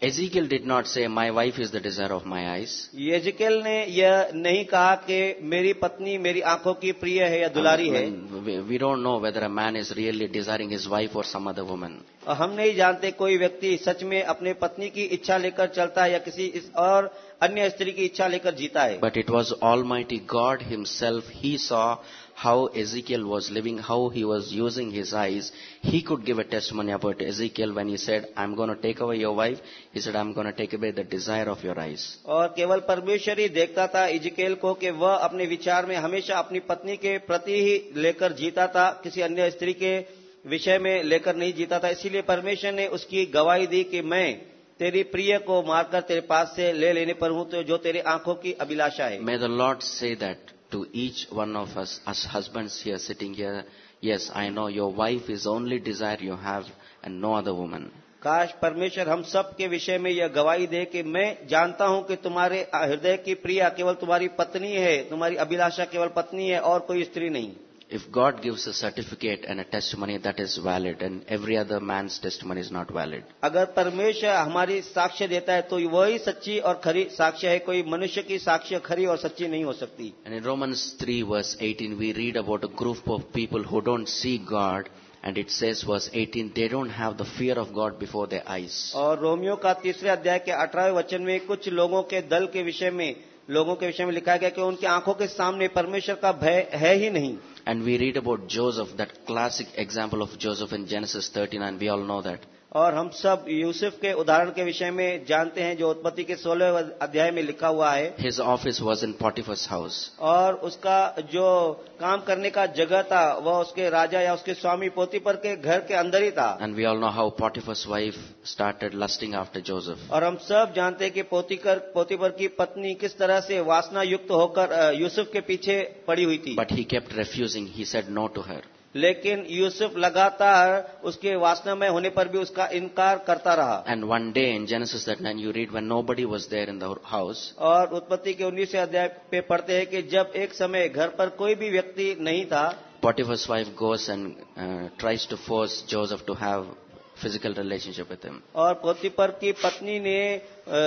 Ezekiel did not say, My wife is the desire of my eyes. यजिकेल ने यह नहीं कहा कि मेरी पत्नी मेरी आँखों की प्रिय है या दुलारी I है we, don't know whether a man is really desiring his wife or some other woman. हम नहीं जानते कोई व्यक्ति सच में अपने पत्नी की इच्छा लेकर चलता है या किसी इस और अन्य स्त्री की इच्छा लेकर जीता है But it was Almighty God Himself. He saw how Ezekiel was living, how he was using his eyes. He could give a testimony about Ezekiel when he said, I'm going to take away your wife. He said, I'm going to take away the desire of your eyes. और केवल परमेश्वर ही देखता था Ezekiel को कि वह अपने विचार में हमेशा अपनी पत्नी के प्रति ही लेकर जीता था किसी अन्य स्त्री के विषय में लेकर नहीं जीता था इसीलिए परमेश्वर ने उसकी गवाही दी कि मैं तेरी प्रिय को मारकर तेरे पास से ले लेने पर हूँ तो जो तेरी आँखों की अभिलाषा है May the Lord say that to each one of us, as husbands here sitting here. Yes, I know your wife is only desire you have and no other woman. काश परमेश्वर हम सब के विषय में यह गवाही दे कि मैं जानता हूँ कि तुम्हारे हृदय की प्रिया केवल तुम्हारी पत्नी है तुम्हारी अभिलाषा केवल पत्नी है और कोई स्त्री नहीं if God gives a certificate and a testimony, that is valid, and every other man's testimony is not valid. अगर परमेश्वर हमारी साक्ष्य देता है तो वही सच्ची और खरी साक्ष्य है कोई मनुष्य की साक्ष्य खरी और सच्ची नहीं हो सकती And in Romans 3 verse 18, we read about a group of people who don't see God, and it says verse 18, they don't have the fear of God before their eyes. और रोमियो का तीसरे अध्याय के अठारहवें वचन में कुछ लोगों के दल के विषय में लोगों के विषय में लिखा गया कि उनकी आँखों के सामने परमेश्वर का भय है ही नहीं। And we read about Joseph that classic example of Joseph in Genesis thirty nine we all know that और हम सब यूसुफ के उदाहरण के विषय में जानते हैं जो उत्पत्ति के सोलह अध्याय में लिखा हुआ है। His office was in Potiphar's house और उसका जो काम करने का जगह था वह उसके राजा या उसके स्वामी पोतीपर के घर के अंदर ही था। And we all know how Potiphar's wife started lusting after Joseph और हम सब जानते हैं कि पोतीकर पोतीपर की पत्नी किस तरह से वासना युक्त होकर यूसुफ के पीछे पड़ी हुई थी। But he kept refusing he said no to her. लेकिन यूसुफ लगातार उसके वासनामय होने पर भी उसका इनकार करता रहा। And one day in Genesis you read one nobody was there in the house और उत्पत्ति के उन्नीस अध्याय पे पढ़ते हैं कि जब एक समय घर पर कोई भी व्यक्ति नहीं था Potiphar's wife goes and tries to force Joseph to have physical relationship with him. और पोतीपर की पत्नी ने अ,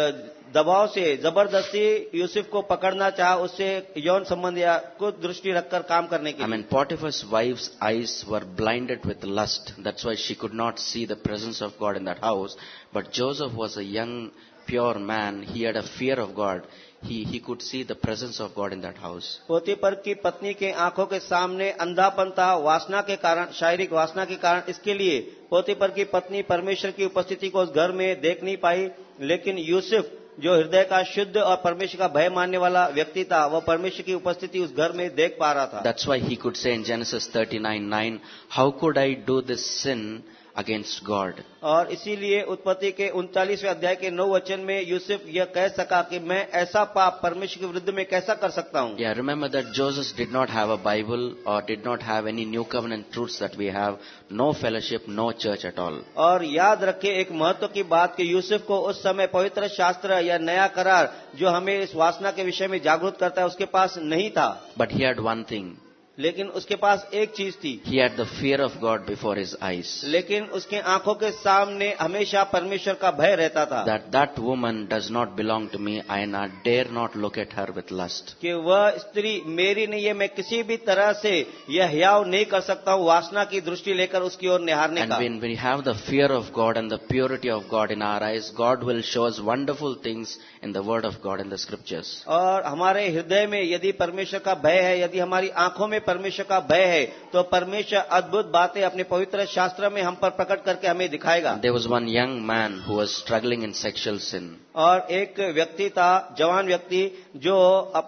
दबाव से जबरदस्ती यूसुफ को पकड़ना चाहा उससे यौन संबंध या कुछ दृष्टि रखकर काम करने के I लिए mean, Potiphar's wife's eyes were blinded with lust. That's why she could not see the presence of God in that house. But Joseph was a young, pure man. He had a fear of God. He, he could see the presence of God in that house. Potiphar की पत्नी के आँखों के सामने अंधापन था वासना के कारण शारीरिक वासना के कारण इसके लिए पोतीपर की पत्नी परमेश्वर की उपस्थिति को उस घर में देख नहीं पाई लेकिन यूसुफ जो हृदय का शुद्ध और परमेश्वर का भय मानने वाला व्यक्ति था वह परमेश्वर की उपस्थिति उस घर में देख पा रहा था That's why he could say in Genesis 39 9, How could I do this sin against God? और इसीलिए उत्पत्ति के उनतालीसवें अध्याय के नौ वचन में यूसुफ यह कह सका कि मैं ऐसा पाप परमेश्वर के विरुद्ध में कैसा कर सकता हूँ Yeah, remember that Joseph did not have a Bible or did not have any new covenant truths that we have. No fellowship, no church at all. और याद रखें एक महत्व की बात कि यूसुफ को उस समय पवित्र शास्त्र या नया करार जो हमें इस वासना के विषय में जागरूक करता है उसके पास नहीं था But he had one thing. लेकिन उसके पास एक चीज़ थी। He had the fear of God before his eyes लेकिन उसके आँखों के सामने हमेशा परमेश्वर का भय रहता था। That that woman does not belong to me I not dare not look at her with lust कि वह स्त्री मेरी नहीं है मैं किसी भी तरह से यह हयाव नहीं कर सकता हूँ वासना की दृष्टि लेकर उसकी ओर निहारने and का। when we have the fear of god and the purity of god in our eyes god will show us wonderful things in the word of god in the scriptures. और हमारे हृदय में यदि परमेश्वर का भय है यदि हमारी आँखों में परमेश्वर का भय है तो परमेश्वर अद्भुत बातें अपने पवित्र शास्त्र में हम पर प्रकट करके हमें दिखाएगा There was one young man who was struggling in sexual sin. और एक व्यक्ति था जवान व्यक्ति जो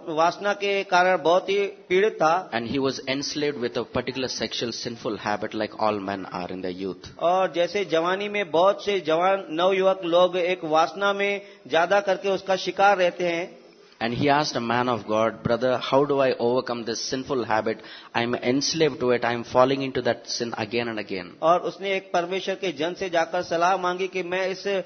वासना के कारण बहुत ही पीड़ित था and he was enslaved with a particular sexual sinful habit like all men are in their youth. और जैसे जवानी में बहुत से जवान नवयुवक लोग एक वासना में ज़्यादा करके उसका शिकार रहते हैं And he asked a man of God, Brother, how do I overcome this sinful habit? I'm enslaved to it. I'm falling into that sin again and again. और उसने एक परमेश्वर के जन से जाकर सलाह मांगी कि मैं इस अ,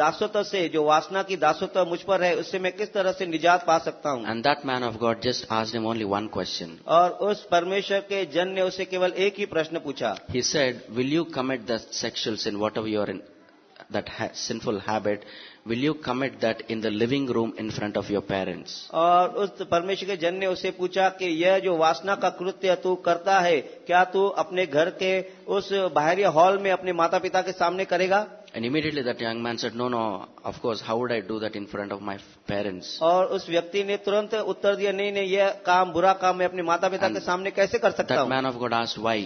दासत्व से जो वासना की दासत्व मुझ पर है उससे मैं किस तरह से निजात पा सकता हूँ And that man of God just asked him only one question. और उस परमेश्वर के जन ने उसे केवल एक ही प्रश्न पूछा He said, Will you commit that sexual sin, whatever you're in, that ha- sinful habit, Will you commit that in the living room in front of your parents? और उस परमेश्वर के जन ने उसे पूछा कि यह जो वासना का कृत्य तू करता है क्या तू अपने घर के उस बाहरी हॉल में अपने माता पिता के सामने करेगा And immediately that young man said, No, no, of course, how would I do that in front of my parents? और उस व्यक्ति ने तुरंत उत्तर दिया नहीं नहीं यह काम बुरा काम मैं अपने माता पिता के सामने कैसे कर सकता That man of God asked, Why?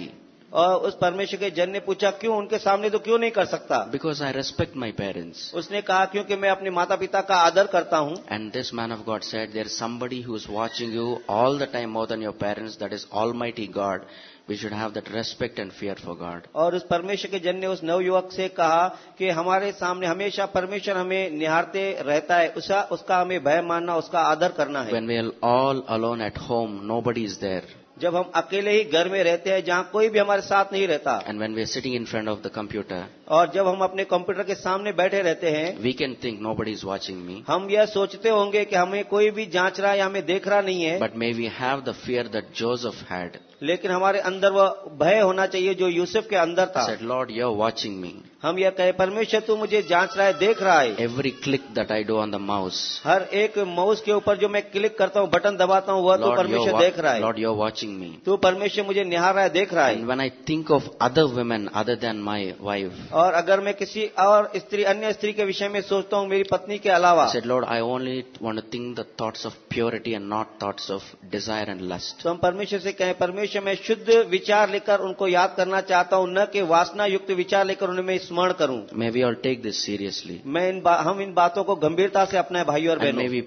और उस परमेश्वर के जन ने पूछा क्यों? उनके सामने तो क्यों नहीं कर सकता? Because I respect my parents उसने कहा क्योंकि मैं अपने माता पिता का आदर करता हूँ। And this man of God said there somebody who is watching you all the time more than your parents that is almighty God We should have that respect and fear for God. और उस परमेश्वर के जन ने उस नवयुवक से कहा कि हमारे सामने हमेशा परमेश्वर हमें निहारते रहता है उसका उसका हमें भय मानना उसका आदर करना है When we are all alone at home, nobody is there. जब हम अकेले ही घर में रहते हैं जहाँ कोई भी हमारे साथ नहीं रहता and when we are sitting in front of the computer, और जब हम अपने कंप्यूटर के सामने बैठे रहते हैं we can think nobody is watching me. हम यह सोचते होंगे कि हमें कोई भी जाँच रहा है या हमें देख रहा नहीं है But may we have the fear that Joseph had. लेकिन हमारे अंदर वह भय होना चाहिए जो यूसुफ के अंदर था। Lord you are watching me हम यह कहे परमेश्वर तू मुझे जाँच रहा है देख रहा है। Every click that I do on the mouse हर एक माउस के ऊपर जो मैं क्लिक करता हूँ बटन दबाता हूँ वह तो परमेश्वर देख रहा है। Lord you are watching me तू परमेश्वर मुझे निहार रहा है देख रहा है। When I think of other women other than my wife और अगर मैं किसी और स्त्री अन्य स्त्री के विषय में सोचता हूँ मेरी पत्नी के अलावा। Said Lord I only want think the thoughts of purity and not thoughts of desire and lust हम परमेश्वर से कहें परमेश्वर मैं शुद्ध विचार लेकर उनको याद करना चाहता हूँ न कि वासना युक्त विचार लेकर उन्हें मैं स्मरण करूँ। May we all take this seriously मैं इन हम इन बातों को गंभीरता से अपने भाई और बहनों। May we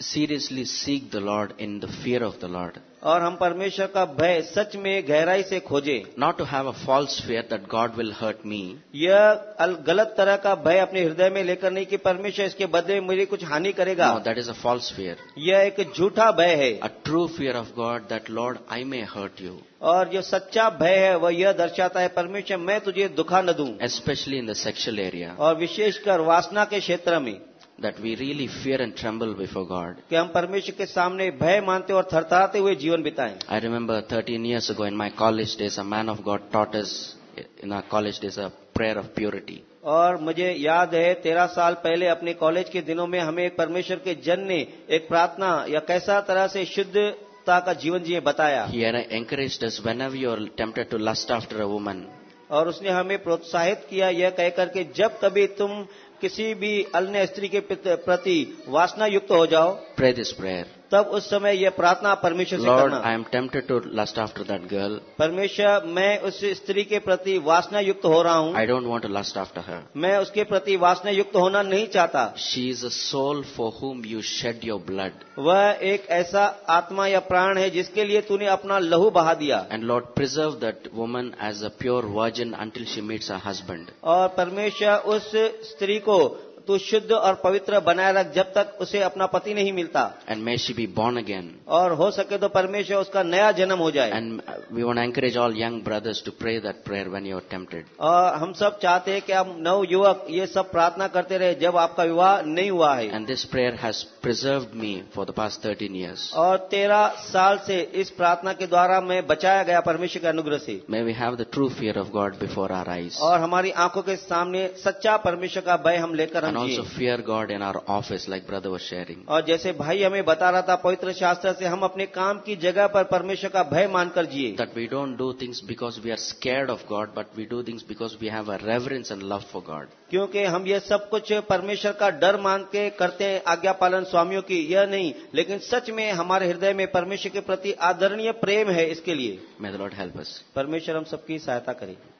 seriously seek the Lord in the fear of the Lord. और हम परमेश्वर का भय सच में गहराई से खोजे। Not to have a false fear that God will hurt me यह गलत तरह का भय अपने हृदय में लेकर नहीं कि परमेश्वर इसके बदले में मुझे कुछ हानि करेगा। That is a false fear यह एक झूठा भय है। A true fear of God that Lord I may hurt you और जो सच्चा भय है वह यह दर्शाता है परमेश्वर मैं तुझे दुखा न दूँ। Specially in the sexual area और विशेषकर वासना के क्षेत्र में। That we really fear and tremble before God. कि हम परमेश्वर के सामने भय मानते और थरथराते हुए जीवन बिताएँ I remember 13 years ago in my college days, a man of God taught us in our college days a prayer of purity. और मुझे याद है तेरह साल पहले अपने कॉलेज के दिनों में हमें एक परमेश्वर के जन ने एक प्रार्थना या कैसा तरह से शुद्धता का जीवन जिए बताया He had encouraged us whenever you are tempted to lust after a woman, और उसने हमें प्रोत्साहित किया यह कहकर के जब कभी तुम किसी भी अन्य स्त्री के प्रति वासना युक्त हो जाओ प्रे दिस prayer. तब उस समय यह प्रार्थना परमेश्वर से Lord, करना। I am tempted to lust after that girl परमेश्वर मैं उस स्त्री के प्रति वासना युक्त हो रहा हूँ। I don't want lust after her मैं उसके प्रति वासना युक्त होना नहीं चाहता। She is a soul for whom you shed your blood वह एक ऐसा आत्मा या प्राण है जिसके लिए तूने अपना लहू बहा दिया। And Lord preserve that woman as a pure virgin until she meets a husband और परमेश्वर उस स्त्री को तू शुद्ध और पवित्र बनाए रख जब तक उसे अपना पति नहीं मिलता। And may she be born again और हो सके तो परमेश्वर उसका नया जन्म हो जाए। And we want encourage all young brothers to pray that prayer when you are और हम सब चाहते हैं कि आप नव युवक ये सब प्रार्थना करते रहे जब आपका विवाह नहीं हुआ है। And this prayer has preserved me for the past thirteen years और तेरह साल से इस प्रार्थना के द्वारा मैं बचाया गया परमेश्वर के अनुग्रह से। May we have the true fear of God before our eyes और हमारी आँखों के सामने सच्चा परमेश्वर का भय हम लेकर also fear God in our office, like brother was sharing. और जैसे भाई हमें बता रहा था पवित्र शास्त्र से हम अपने काम की जगह पर परमेश्वर का भय मानकर जिए। That we don't do things because we are scared of God but we do things because we have a reverence and love for God क्योंकि हम ये सब कुछ परमेश्वर का डर मान के करते हैं आज्ञा पालन स्वामियों की यह नहीं लेकिन सच में हमारे हृदय में परमेश्वर के प्रति आदरणीय प्रेम है इसके लिए। मे द लॉर्ड हेल्प परमेश्वर हम सबकी सहायता करेगी।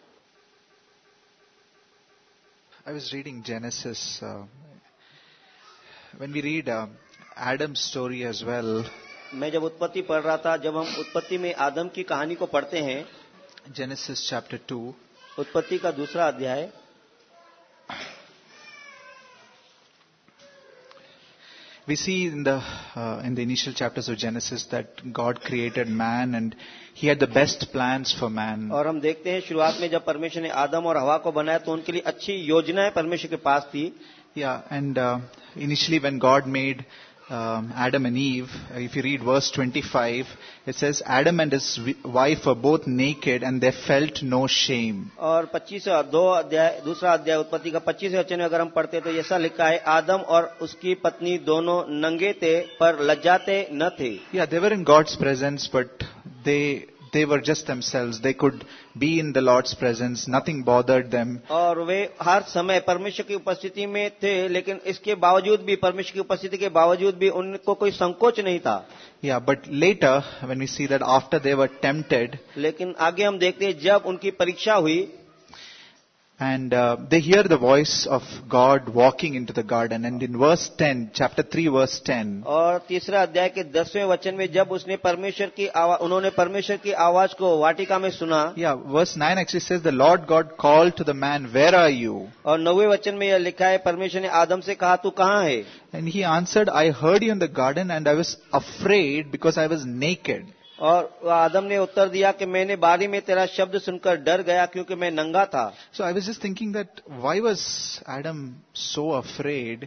I was reading Genesis. Uh, when we read uh, Adam's story as well. मैं जब उत्पत्ति पढ़ रहा था जब हम उत्पत्ति में आदम की कहानी को पढ़ते हैं जेनेसिस चैप्टर टू उत्पत्ति का दूसरा अध्याय we see in the uh, in the initial chapters of Genesis that God created man and He had the best plans for man. और हम देखते हैं शुरुआत में जब परमेश्वर ने आदम और हवा को बनाया तो उनके लिए अच्छी योजनाएं परमेश्वर के पास थी Yeah, and uh, initially when God made um, Adam and Eve, uh, if you read verse 25, it says Adam and his wi- wife were both naked and they felt no shame. और 25 दो अध्याय दूसरा अध्याय उत्पत्ति का 25 वचन में अगर हम पढ़ते हैं तो ऐसा लिखा है आदम और उसकी पत्नी दोनों नंगे थे पर लज्जाते न थे Yeah, they were in God's presence, but they they were just themselves. They could be in the Lord's presence. Nothing bothered them. और वे हर समय परमेश्वर की उपस्थिति में थे लेकिन इसके बावजूद भी परमेश्वर की उपस्थिति के बावजूद भी उनको कोई संकोच नहीं था Yeah, but later when we see that after they were tempted लेकिन आगे हम देखते हैं जब उनकी परीक्षा हुई and uh, they hear the voice of God walking into the garden, and in verse 10, chapter 3, verse 10. और तीसरा अध्याय के दसवें वचन में जब उसने परमेश्वर की आवा, उन्होंने परमेश्वर की आवाज को वाटिका में सुना Yeah, verse 9 actually says, The Lord God called to the man, Where are you? और नौवे वचन में यह लिखा है परमेश्वर ने आदम से कहा तू कहाँ है And he answered, I heard you in the garden and I was afraid because I was naked. और आदम ने उत्तर दिया कि मैंने बारी में तेरा शब्द सुनकर डर गया क्योंकि मैं नंगा था। So I was just thinking that why was Adam so afraid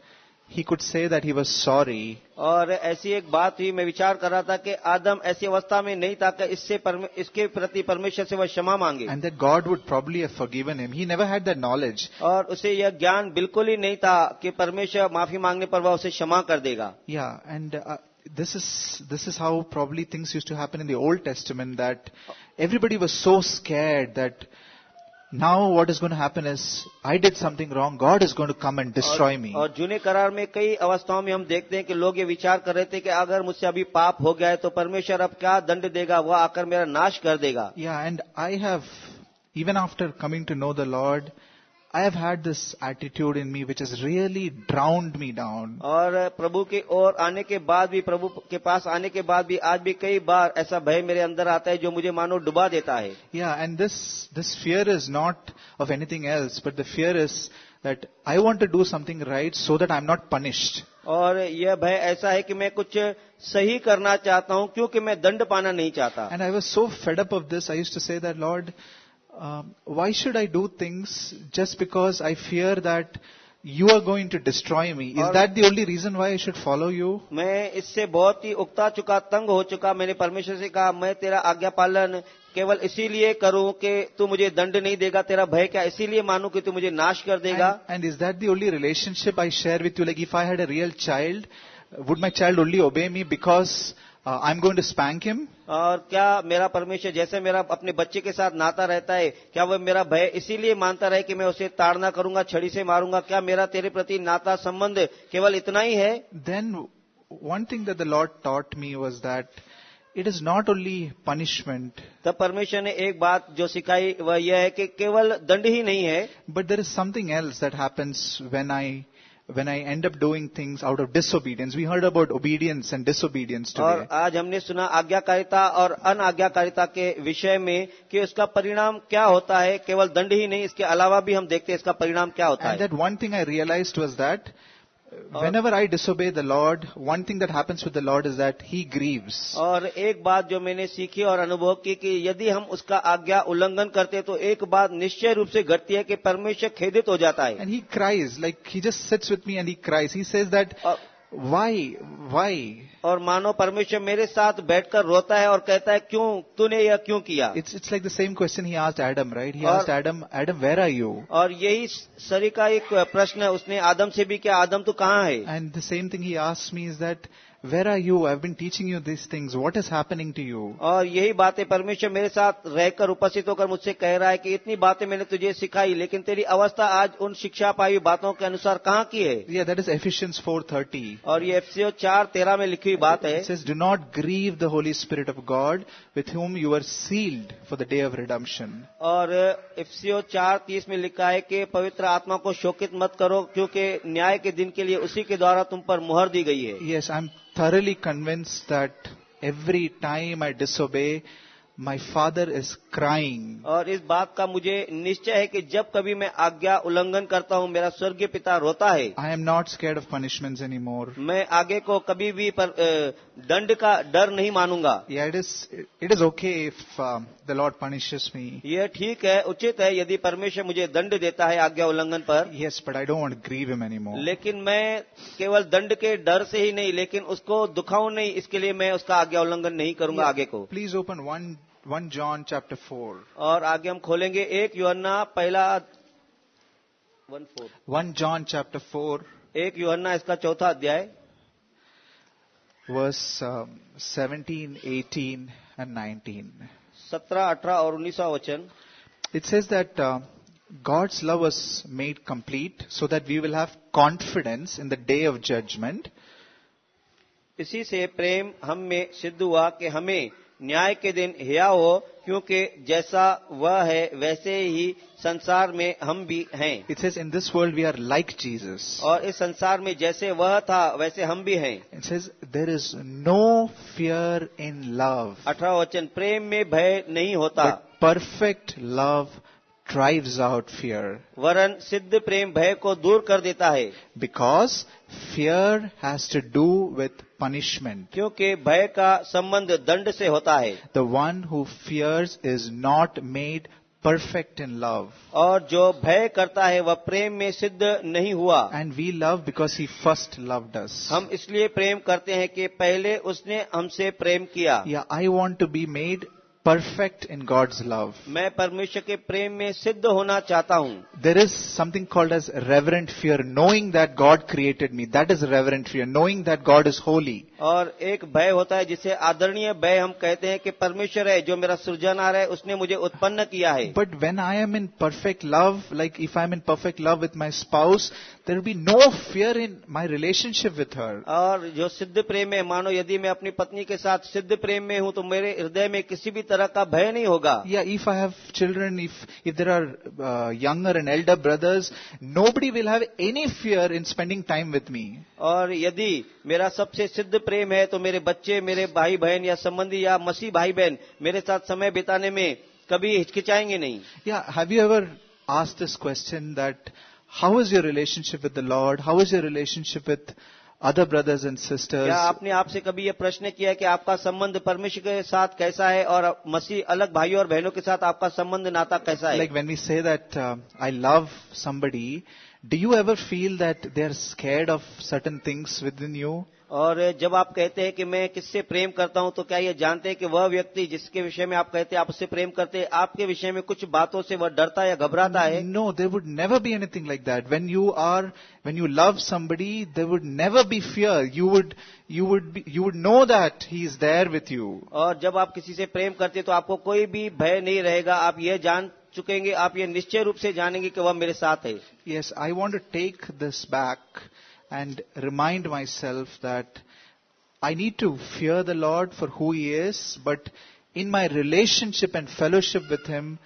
he could say that he was sorry. और ऐसी एक बात हुई मैं विचार कर रहा था कि आदम ऐसी अवस्था में नहीं था कि इससे परमे- इसके प्रति परमेश्वर से वह क्षमा मांगे And that God would probably have forgiven him. He never had that knowledge. और उसे यह ज्ञान बिल्कुल ही नहीं था कि परमेश्वर माफी मांगने पर वह उसे क्षमा कर देगा Yeah, and uh, this is this is how probably things used to happen in the Old Testament. That everybody was so scared that now what is going to happen is I did something wrong. God is going to come and destroy me. और जूने करार में कई अवस्थाओं में हम देखते हैं कि लोग ये विचार कर रहे थे कि अगर मुझसे अभी पाप हो गया है तो परमेश्वर अब क्या दंड देगा वह आकर मेरा नाश कर देगा Yeah, and I have even after coming to know the Lord, I have had this attitude in me which has really drowned me down. और प्रभु की ओर आने के बाद भी प्रभु के पास आने के बाद भी आज भी कई बार ऐसा भय मेरे अंदर आता है जो मुझे मानो डुबा देता है Yeah, and this this fear is not of anything else, but the fear is that I want to do something right so that I'm not punished. और यह भय ऐसा है कि मैं कुछ सही करना चाहता हूं क्योंकि मैं दंड पाना नहीं चाहता And I was so fed up of this, I used to say that, Lord, um, why should I do things just because I fear that you are going to destroy me? Is that the only reason why I should follow you? मैं इससे बहुत ही उकता चुका तंग हो चुका मैंने परमेश्वर से कहा मैं तेरा आज्ञा पालन केवल इसीलिए करूँ कि तू मुझे दंड नहीं देगा तेरा भय क्या इसीलिए मानूं कि तू मुझे नाश कर देगा And, and is that the only relationship I share with you? Like if I had a real child, would my child only obey me because uh, am going to spank him? और क्या मेरा परमेश्वर जैसे मेरा अपने बच्चे के साथ नाता रहता है क्या वह मेरा भय इसीलिए मानता रहे कि मैं उसे ताड़ना करूँगा छड़ी से मारूँगा? क्या मेरा तेरे प्रति नाता संबंध केवल इतना ही है? Then one thing that the Lord taught me was that it is not only punishment, तब परमेश्वर ने एक बात जो सिखाई वह यह है कि केवल दंड ही नहीं है। But there is something else that happens when I when I end up doing things out of disobedience. We heard about obedience and disobedience और today. आज हमने सुना आज्ञाकारिता और अनाज्ञाकारिता के विषय में कि उसका परिणाम क्या होता है केवल दंड ही नहीं इसके अलावा भी हम देखते हैं इसका परिणाम क्या होता And है that one thing I realized was that uh, whenever I disobey the Lord, one thing that happens with the Lord is that He grieves. और एक बात जो मैंने सीखी और अनुभव की कि यदि हम उसका आज्ञा उल्लंघन करते to तो एक बात निश्चय रूप से घटती है कि परमेश्वर खेदित हो जाता है And He cries, like He just sits with me and He cries. He says that, uh, why, why? और मानो परमेश्वर मेरे साथ बैठकर रोता है और कहता है क्यों? तूने यह क्यों किया? It's it's like the same question he आज Adam right he asked Adam Adam where are you और यही सरी का एक प्रश्न है उसने आदम से भी किया आदम तो कहाँ है? And the same thing he asked me is that where are you I've been teaching you this things what is happening to you और यही बातें परमेश्वर मेरे साथ रहकर उपस्थित होकर मुझसे कह रहा है कि इतनी बातें मैंने तुझे सिखाई लेकिन तेरी अवस्था आज उन शिक्षा पाई बातों के अनुसार कहाँ की है? Yeah that is Ephesians four thirty और ये एफसीओ चार तेरह में लिखी हुई बात है। Do not grieve the Holy Spirit of God with whom you are sealed for the day of redemption और एफसीओ चार तीस में लिखा है कि पवित्र आत्मा को शोकित मत करो क्योंकि न्याय के दिन के लिए उसी के द्वारा तुम पर मुहर दी गई है। Yes I am thoroughly convinced that every time I disobey, my father is crying. और इस बात का मुझे निश्चय है कि जब कभी मैं आज्ञा उल्लंघन करता हूँ मेरा स्वर्गीय पिता रोता है I am not scared of punishments anymore. मैं आगे को कभी भी पर, दंड का डर नहीं मानूँगा Yeah, it is, it is okay if um, the Lord punishes me. यह ठीक है उचित है यदि परमेश्वर मुझे दंड देता है आज्ञा उल्लंघन पर Yes, but I don't want to grieve him anymore. लेकिन मैं केवल दंड के डर से ही नहीं लेकिन उसको दुखाऊं नहीं इसके लिए मैं उसका आज्ञा उल्लंघन नहीं करूँगा आगे को Please open 1, 1 John chapter 4. और आगे हम खोलेंगे एक योहन्ना पहला वन फोर 1 John chapter 4, एक योहन्ना इसका चौथा अध्याय verse um, 17, 18, and 19. सत्रह अठारह और उन्नीसवा वचन It says that uh, God's love was made complete so that we will have confidence in the day of judgment. इसी से प्रेम हम में सिद्ध हुआ कि हमें न्याय के दिन हया हो क्योंकि जैसा वह है वैसे ही संसार में हम भी हैं। It is in this world we are like Jesus और इस संसार में जैसे वह था वैसे हम भी हैं। It is there is no fear in love अठारह वचन प्रेम में भय नहीं होता। Perfect love drives out fear वरन सिद्ध प्रेम भय को दूर कर देता है। Because fear has to do with punishment क्योंकि भय का संबंध दंड से होता है। The one who fears is not made perfect in love और जो भय करता है वह प्रेम में सिद्ध नहीं हुआ। And we love because he first loved us हम इसलिए प्रेम करते हैं कि पहले उसने हमसे प्रेम किया। Yeah I want to be made perfect in God's love. मैं परमेश्वर के प्रेम में सिद्ध होना चाहता हूँ There is something called as reverent fear, knowing that God created me. That is reverent fear, knowing that God is holy. और एक भय होता है जिसे आदरणीय भय हम कहते हैं कि परमेश्वर है जो मेरा सृजनहार है उसने मुझे उत्पन्न किया है But when I am in perfect love, like if I'm in perfect love with my spouse, there will be no fear in my relationship with her. और जो सिद्ध प्रेम है मानो यदि मैं अपनी पत्नी के साथ सिद्ध प्रेम में हूँ तो मेरे हृदय में किसी भी तरह का भय नहीं होगा Yeah, if I have children, if if there are uh, younger and elder brothers, nobody will have any fear in spending time with me. और यदि मेरा सबसे सिद्ध प्रेम है तो मेरे बच्चे मेरे भाई बहन या संबंधी या मसीह भाई बहन मेरे साथ समय बिताने में कभी हिचकिचाएँगे नहीं Yeah, have you ever asked this question that how is your relationship with the Lord? How is your relationship with other brothers and sisters? क्या आपने आपसे कभी ये प्रश्न किया कि आपका संबंध परमेश्वर के साथ कैसा है और मसीह अलग भाइयों और बहनों के साथ आपका संबंध नाता कैसा है Like when we say that uh, I love somebody, do you ever feel that they're scared of certain things within you? और जब आप कहते हैं कि मैं किससे प्रेम करता हूँ तो क्या ये जानते हैं कि वह व्यक्ति जिसके विषय में आप कहते हैं आप उससे प्रेम करते हैं आपके विषय में कुछ बातों से वह डरता या घबराता है? No there would never be anything like that when you are when you love somebody there would never be fear you would you would you would know that he is there with you और जब आप किसी से प्रेम करते हैं तो आपको कोई भी भय नहीं रहेगा। आप यह जान चुकेगे आप ये निश्चय रूप से जानेंगे कि वह मेरे साथ है। Yes I want to take this back and remind myself that I need to fear the Lord for who He is, but in my relationship and fellowship with Him,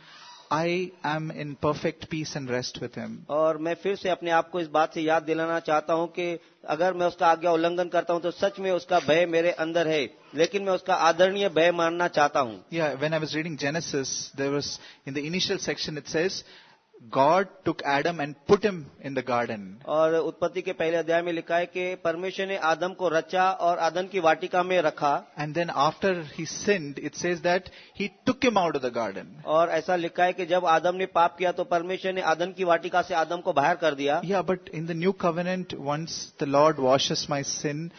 I am in perfect peace and rest with Him. और मैं फिर से अपने आप को इस बात से याद दिलाना चाहता हूं कि अगर मैं उसका आज्ञा उल्लंघन करता हूं तो सच में उसका भय मेरे अंदर है लेकिन मैं उसका आदरणीय भय मानना चाहता हूं Yeah, when I was reading Genesis, there was, in the initial section it says, God took Adam and put him in the garden. और उत्पत्ति के पहले अध्याय में लिखा है कि परमेश्वर ने आदम को रचा और आदम की वाटिका में रखा And then after he sinned, it says that he took him out of the garden. और ऐसा लिखा है कि जब आदम ने पाप किया तो परमेश्वर ने आदम की वाटिका से आदम को बाहर कर दिया Yeah, but in the new covenant, once the Lord washes my sin,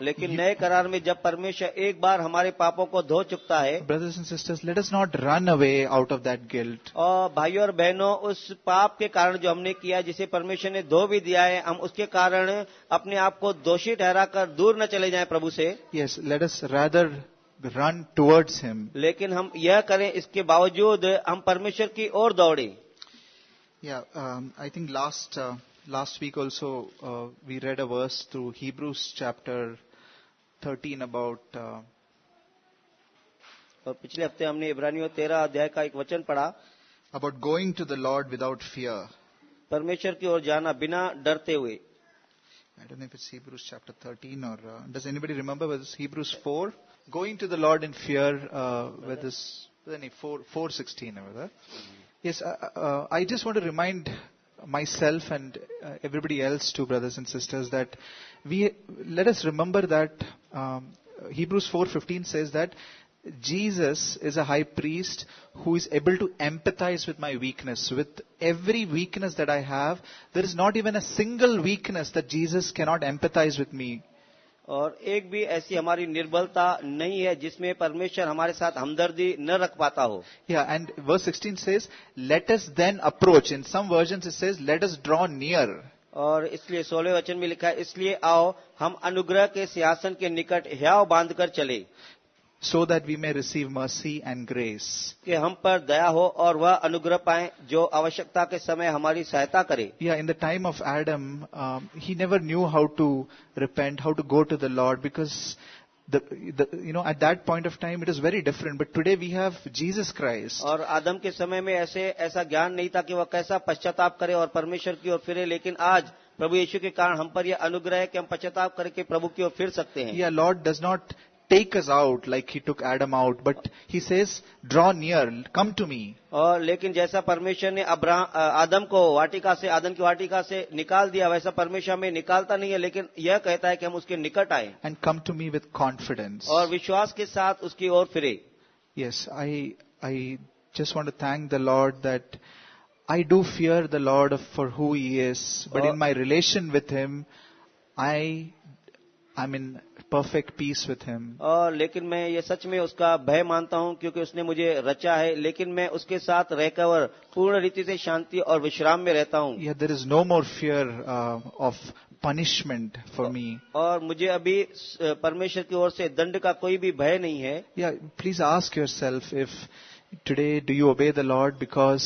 लेकिन नए करार में जब परमेश्वर एक बार हमारे पापों को धो चुकता है brothers and sisters let us not run away out of that guilt और भाइयों और बहनों उस पाप के कारण जो हमने किया जिसे परमेश्वर ने धो भी दिया है हम उसके कारण अपने आप को दोषी ठहराकर दूर न चले जाएँ प्रभु से। Yes let us rather run towards him लेकिन हम यह करें इसके बावजूद हम परमेश्वर की ओर दौड़े। I think last last week also we read a verse through Hebrews chapter 13 about uh, और पिछले हफ्ते हमने इब्रानियों तेरह अध्याय का एक वचन पढ़ा about going to the Lord without fear. परमेश्वर की ओर जाना बिना डरते हुए I don't know if it's Hebrews chapter 13 or uh, does anybody remember whether it's Hebrews 4? Going to the Lord in fear, uh, whether it's any 4, 416 over there. Yes, uh, uh, I just want to remind myself and uh, everybody else too, brothers and sisters, that we let us remember that um, Hebrews 4:15 says that Jesus is a high priest who is able to empathize with my weakness. With every weakness that I have, there is not even a single weakness that Jesus cannot empathize with me. और एक भी ऐसी हमारी निर्बलता नहीं है जिसमें परमेश्वर हमारे साथ हमदर्दी न रख पाता हो। Yeah and verse 16 says let us then approach in some version it says let us draw near और इसलिए सोलह वचन में लिखा है इसलिए आओ हम अनुग्रह के सियासन के निकट ह्याव बांधकर चले। So that we may receive mercy and grace. कि हम पर दया हो और वह अनुग्रह पाए जो आवश्यकता के समय हमारी सहायता करे Yeah, in the time of Adam, um, he never knew how to repent, how to go to the Lord, because the, the, you know, at that point of time, it is very different. But today we have Jesus Christ. और आदम के समय में ऐसे ऐसा ज्ञान नहीं था कि वह कैसा पश्चाताप करे और परमेश्वर की ओर फिरे लेकिन आज प्रभु यीशु के कारण हम पर यह अनुग्रह है कि हम पश्चाताप करके प्रभु की ओर फिर सकते हैं Yeah, Lord does not take us out like He took Adam out, but He says, draw near, come to me. और लेकिन जैसा परमेश्वर ने अब्राहम आदम को वाटिका से आदम की वाटिका से निकाल दिया वैसा परमेश्वर हमें निकालता नहीं है लेकिन यह कहता है कि हम उसके निकट आए And come to me with confidence. और विश्वास के साथ उसकी ओर फिरे Yes, I, I just want to thank the Lord that I do fear the Lord of- for who He is, but Oh. in my relation with Him, I, I mean perfect peace with him और लेकिन मैं ये सच में उसका भय मानता हूँ क्योंकि उसने मुझे रचा है लेकिन मैं उसके साथ रहकर और पूर्ण रीति से शांति और विश्राम में रहता हूँ। Yeah there is no more fear of punishment for me और मुझे अभी uh, परमेश्वर की ओर से दंड का कोई भी भय नहीं है। Please ask yourself if today do you obey the Lord because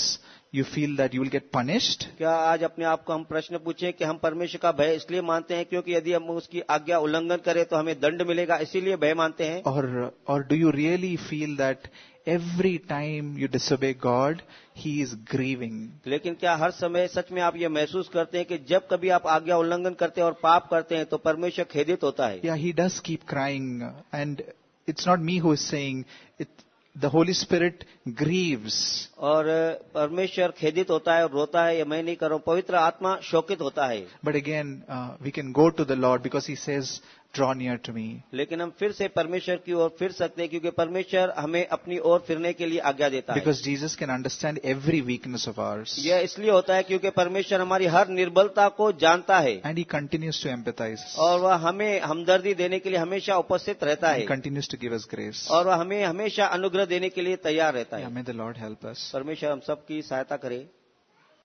you feel that you will get punished? क्या आज अपने आप को हम प्रश्न पूछें कि हम परमेश्वर का भय इसलिए मानते हैं क्योंकि यदि हम उसकी आज्ञा उल्लंघन करें तो हमें दंड मिलेगा इसीलिए भय मानते हैं Or, or do you really feel that every time you disobey God, He is grieving? लेकिन क्या हर समय सच में आप ये महसूस करते हैं कि जब कभी आप आज्ञा उल्लंघन करते हैं और पाप करते हैं तो परमेश्वर खेदित होता है Yeah, He does keep crying. And it's not me who is saying it. The Holy Spirit grieves. और परमेश्वर खेदित होता है और रोता है ये मैं नहीं कर रहा हूं पवित्र आत्मा शोकित होता है But again, uh, we can go to the Lord because He says, draw near to me. लेकिन हम फिर से परमेश्वर की ओर फिर सकते हैं क्योंकि परमेश्वर हमें अपनी ओर फिरने के लिए आज्ञा देता है because Jesus can understand every weakness of ours. यह इसलिए होता है क्योंकि परमेश्वर हमारी हर निर्बलता को जानता है and He continues to empathize. और वह हमें हमदर्दी देने के लिए हमेशा उपस्थित रहता है continues to give us grace. और वह हमें हमेशा अनुग्रह देने के लिए तैयार रहता है may the Lord help us. परमेश्वर हम सबकी सहायता करे